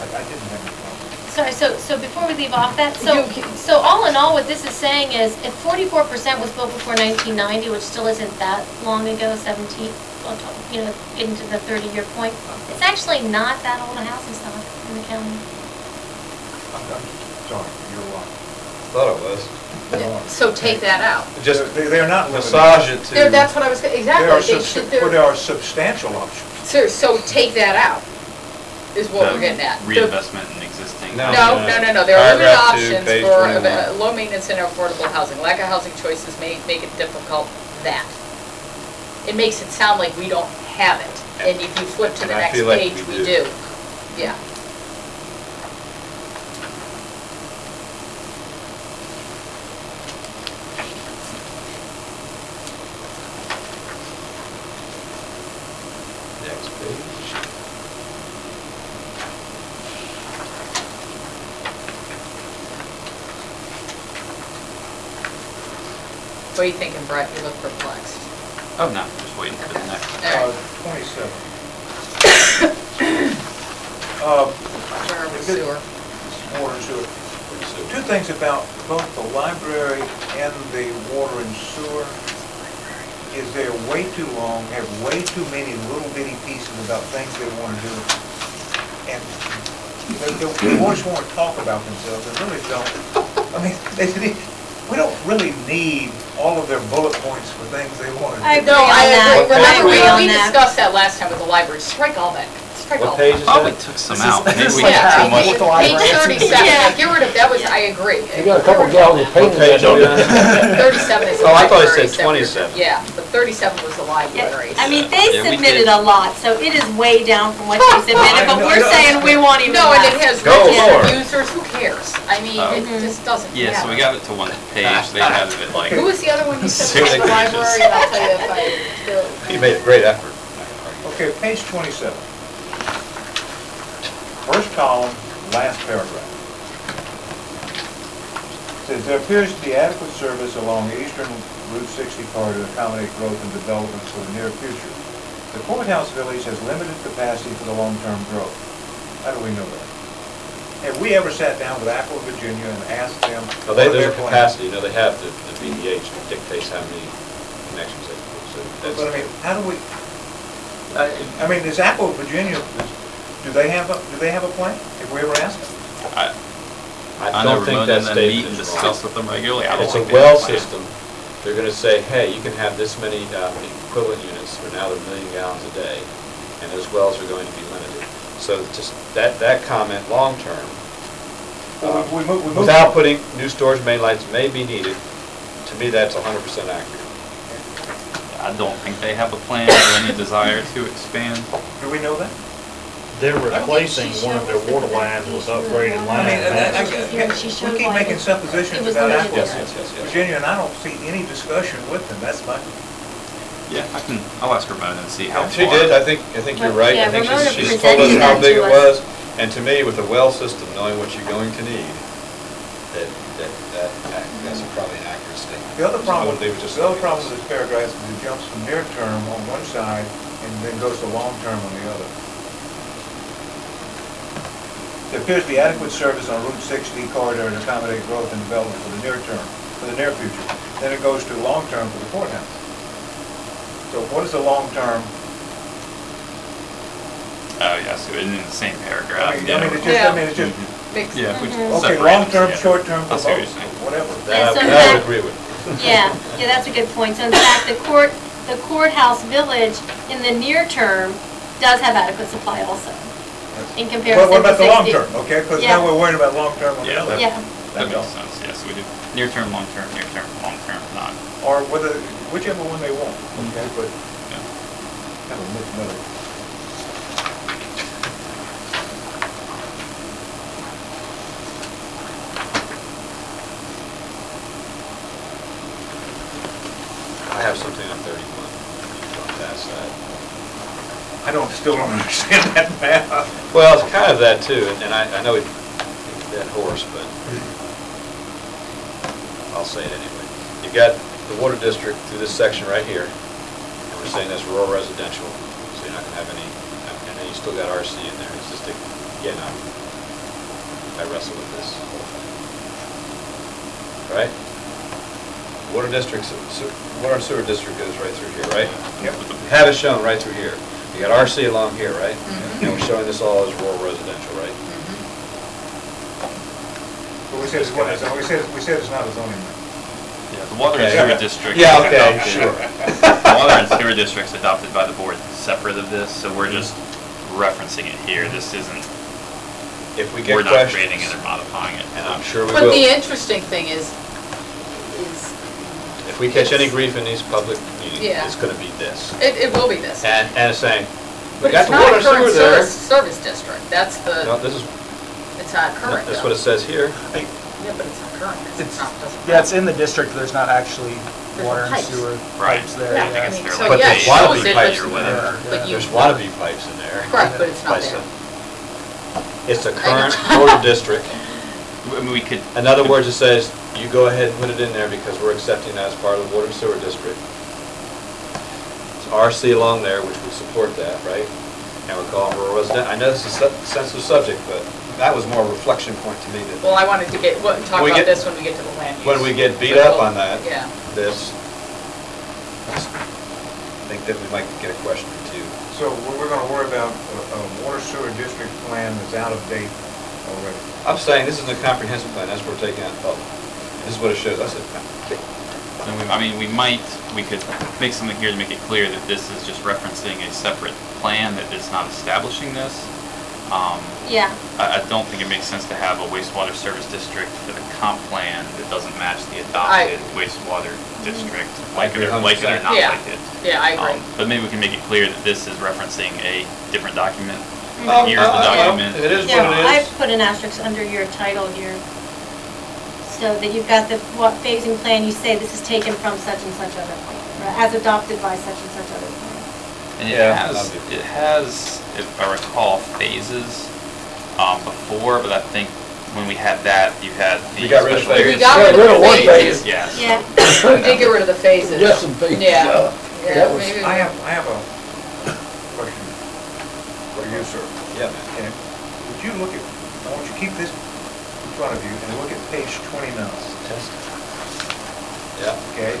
I I didn't have any problem. Sorry, so, so before we leave off that, so, You can- so all in all, what this is saying is, if forty-four percent was built before nineteen ninety, which still isn't that long ago, seventeen, well, tw- you know, getting to the thirty-year point, it's actually not that old a housing stock in the county. I'm I'm sorry, you're wrong. Thought it was. So take that out. Just They- They're not limited. massage it There, to, that's what I was, gonna- are, exactly, they subs- should, but there, there are substantial options. so, so take that out, is what we're getting at. The- Reinvestment in existing. No. No, no, no, no, there are limited Paragraph two, options page for 21. low maintenance and affordable housing. Lack of housing choices may make it difficult, that. It makes it sound like we don't have it, and if you flip to And the I next feel like page, we we do. do. Yeah. next page. What are you thinking, Brett? You look perplexed. Oh, no, just waiting for the next. All Uh, 27. Uh, where are we, sewer? Water and sewer. Two things about both the library and the water and sewer is they're way too long, have way too many little bitty pieces about things they want to do. And the, the boys want to talk about themselves, they really don't. I mean, they, they- we don't really need all of their bullet points for things they want to do. I agree No, on I that. agree. I Remember, we, agree on we that. discussed that last time with the library. Strike all that. Strike What page is we that? took some This out. this Maybe we like took too much. Page thirty-seven, Yeah. yeah, get rid of, that was, I agree. You got a couple gallons of paint in What page there. are we on? Thirty-seven is the Oh, I thought it said separate. 27. Yeah, but thirty-seven was the Yeah, library. I mean, they Yeah, we submitted did. a lot, so it is way down from what you submitted, but we're saying we want even No, and it less. has Go registered users, who cares? I mean, Oh. it just doesn't matter. Yeah, so we got it to one page. They have it like, Who was the other one you said Six the pages. library? And I'll tell you if I, the- He made a great effort. Okay, page 27. First column, last paragraph. Says, "There appears to be adequate service along eastern Route 60 corridor to accommodate growth and development for the near future. The courthouse village has limited capacity for the long-term growth." How do we know that? Have we ever sat down with Aqua Virginia and asked them? Well, they, what are there's a their plans? capacity, you know, they have, the, the VDH dictates how many connections they can do, so that's. But I mean, how do we, I mean, is Aqua Virginia, do they have, a do they have a plan? Have we ever asked them? I, I I don't never think know that them then meet and is discuss with them regularly. I don't It's a think they well have plan. system, they're gonna say, hey, you can have this many, um, equivalent units, or now they're a million gallons a day, and those wells are going to be limited. So just, that, that comment, long-term, Well, we- we move- we move- without putting new storage main lights may be needed, to me, that's hundred percent accurate. I don't think they have a plan or any desire to expand. Do we know that? They're replacing one of their water lines with upgraded I line. mean, I- I- Here, she we keep making suppositions about limited. Aqua Yes, yes, yes, yes. Virginia, and I don't see any discussion with them. That's my, Yeah, I can, I'll ask Ramona and see how far. She did, I think, I think you're right, I Yeah, think Ramona she's, she's told us presented how that big to it us. was, and to me, with a well system, knowing what you're going to need, that, that, that, that's probably an accurate statement. the other So I problem, would leave it just the other like problem it with is. this paragraph is it jumps from near term on one side and then goes to long term on the other. There appears to be adequate service on Route 60 corridor to accommodate growth and development for the near term, for the near future. Then it goes to long term for the courthouse. So what is the long term? Oh, yeah, so in the same paragraph. I mean, yeah. I mean, it's just, I mean, it's just, Makes- Yeah, if we just okay, separate long them term, together. short term for I see what you're both, saying. whatever. That, Yeah, so I- that I would agree with. Yeah, yeah, that's a good point. So in fact, the court, the courthouse village in the near term does have adequate supply also, in What comparison what to about the long 60. term, okay? Because Yeah. now we're worried about long term on the Yeah, other. Yeah, That That's all. makes sense, yeah, so we do near term, long term, near term, long term, not. Or whether, whichever one they want, okay, but Yeah. have a mixed method. Still don't understand that math. Well, it's kind of that too, and- and I, I know it's that horse, but I'll say it anyway. You've got the water district through this section right here, and we're saying that's rural residential, so you're not gonna have any, and then you still got RC in there, it's just, a- again, I'm, I wrestle with this whole thing. Right? Water districts, su- water and sewer district goes right through here, right? Yep. Have it shown right through here. You got RC along here, right? Mm-hmm. And we're showing this all as rural residential, right? Mm-hmm. But we said, it's what- we said, we said it's not a zoning map. Yeah, the water and Okay. sewer district. Yeah, is okay, adopted- sure. The water and sewer district's adopted by the board separate of this, so we're just referencing it here. This isn't, If we get we're not creating questions, it or modifying it. and I'm sure we But the will, interesting thing is, is, if we catch any grief in these public meetings, Yeah. it's gonna be this. it, it will be this. And, and it's saying, we But got it's the not water a and sewer current there. service, service district, that's No, the, this is, it's not current that's what it says here. Yeah, but it's not current, 'cause it's It's, not, doesn't. yeah, it's in the district, there's not actually There's water and pipes. sewer Right. pipes there, Yeah, I yeah. mean, They're so like yeah, there's it wanna shows be it, pipes but- or whatever. Yeah, But you. There's wanna pipes in there. Correct, but it's not By there. some- It's a current water district. I mean, we could. In other words, it says, you go ahead and put it in there because we're accepting that as part of the water and sewer district. It's RC along there, which would support that, right? And we call them rural resident. I know this is a sensitive subject, but that was more a reflection point to me that Well, I wanted to get, what, talk We about get- this when we get to the land use. when we get beat up on that, Yeah. this, I think that we might get a question or two. So we're we're gonna worry about a a water sewer district plan that's out of date already. I'm saying this is a comprehensive plan, that's what we're taking out public. This is what it shows. I said, And we- I mean, we might, we could make something here to make it clear that this is just referencing a separate plan, that it's not establishing this. Um, Yeah, I, I don't think it makes sense to have a wastewater service district for the comp plan that doesn't match the I- adopted wastewater district, I like it agree or, like it or not Yeah. like it. Yeah, I agree. Um, But maybe we can make it clear that this is referencing a different document. Oh, Here's the uh, uh, document. It is yeah, what it I is. put an asterisk under your title here. So that you've got the, what phasing plan, you say this is taken from such and such other plan, or as adopted by such and such other plan. And it Yeah, has, it has, if I recall, phases, um, before, but I think when we had that, you had the. We got rid of special phases. We got Yeah, rid rid of of the one phases. phase. Yes. Yeah, We did get rid of the phases. Just some things. Yeah. Yeah, that was- maybe. I have, I have a question for you, sir. Yeah, man. Would you look at, I want you to keep this in front of you and look at page 29, Yeah. okay?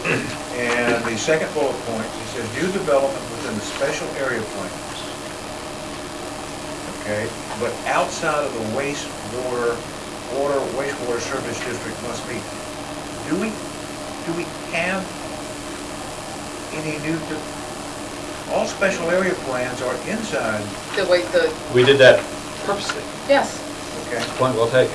And the second bullet point, it says, "New development within the special area plans." Okay, but outside of the wastewater, water, wastewater service district must be. Do we, do we have any new, de- all special area plans are inside, The way, the, We did that purposely. yes. okay? Point well taken.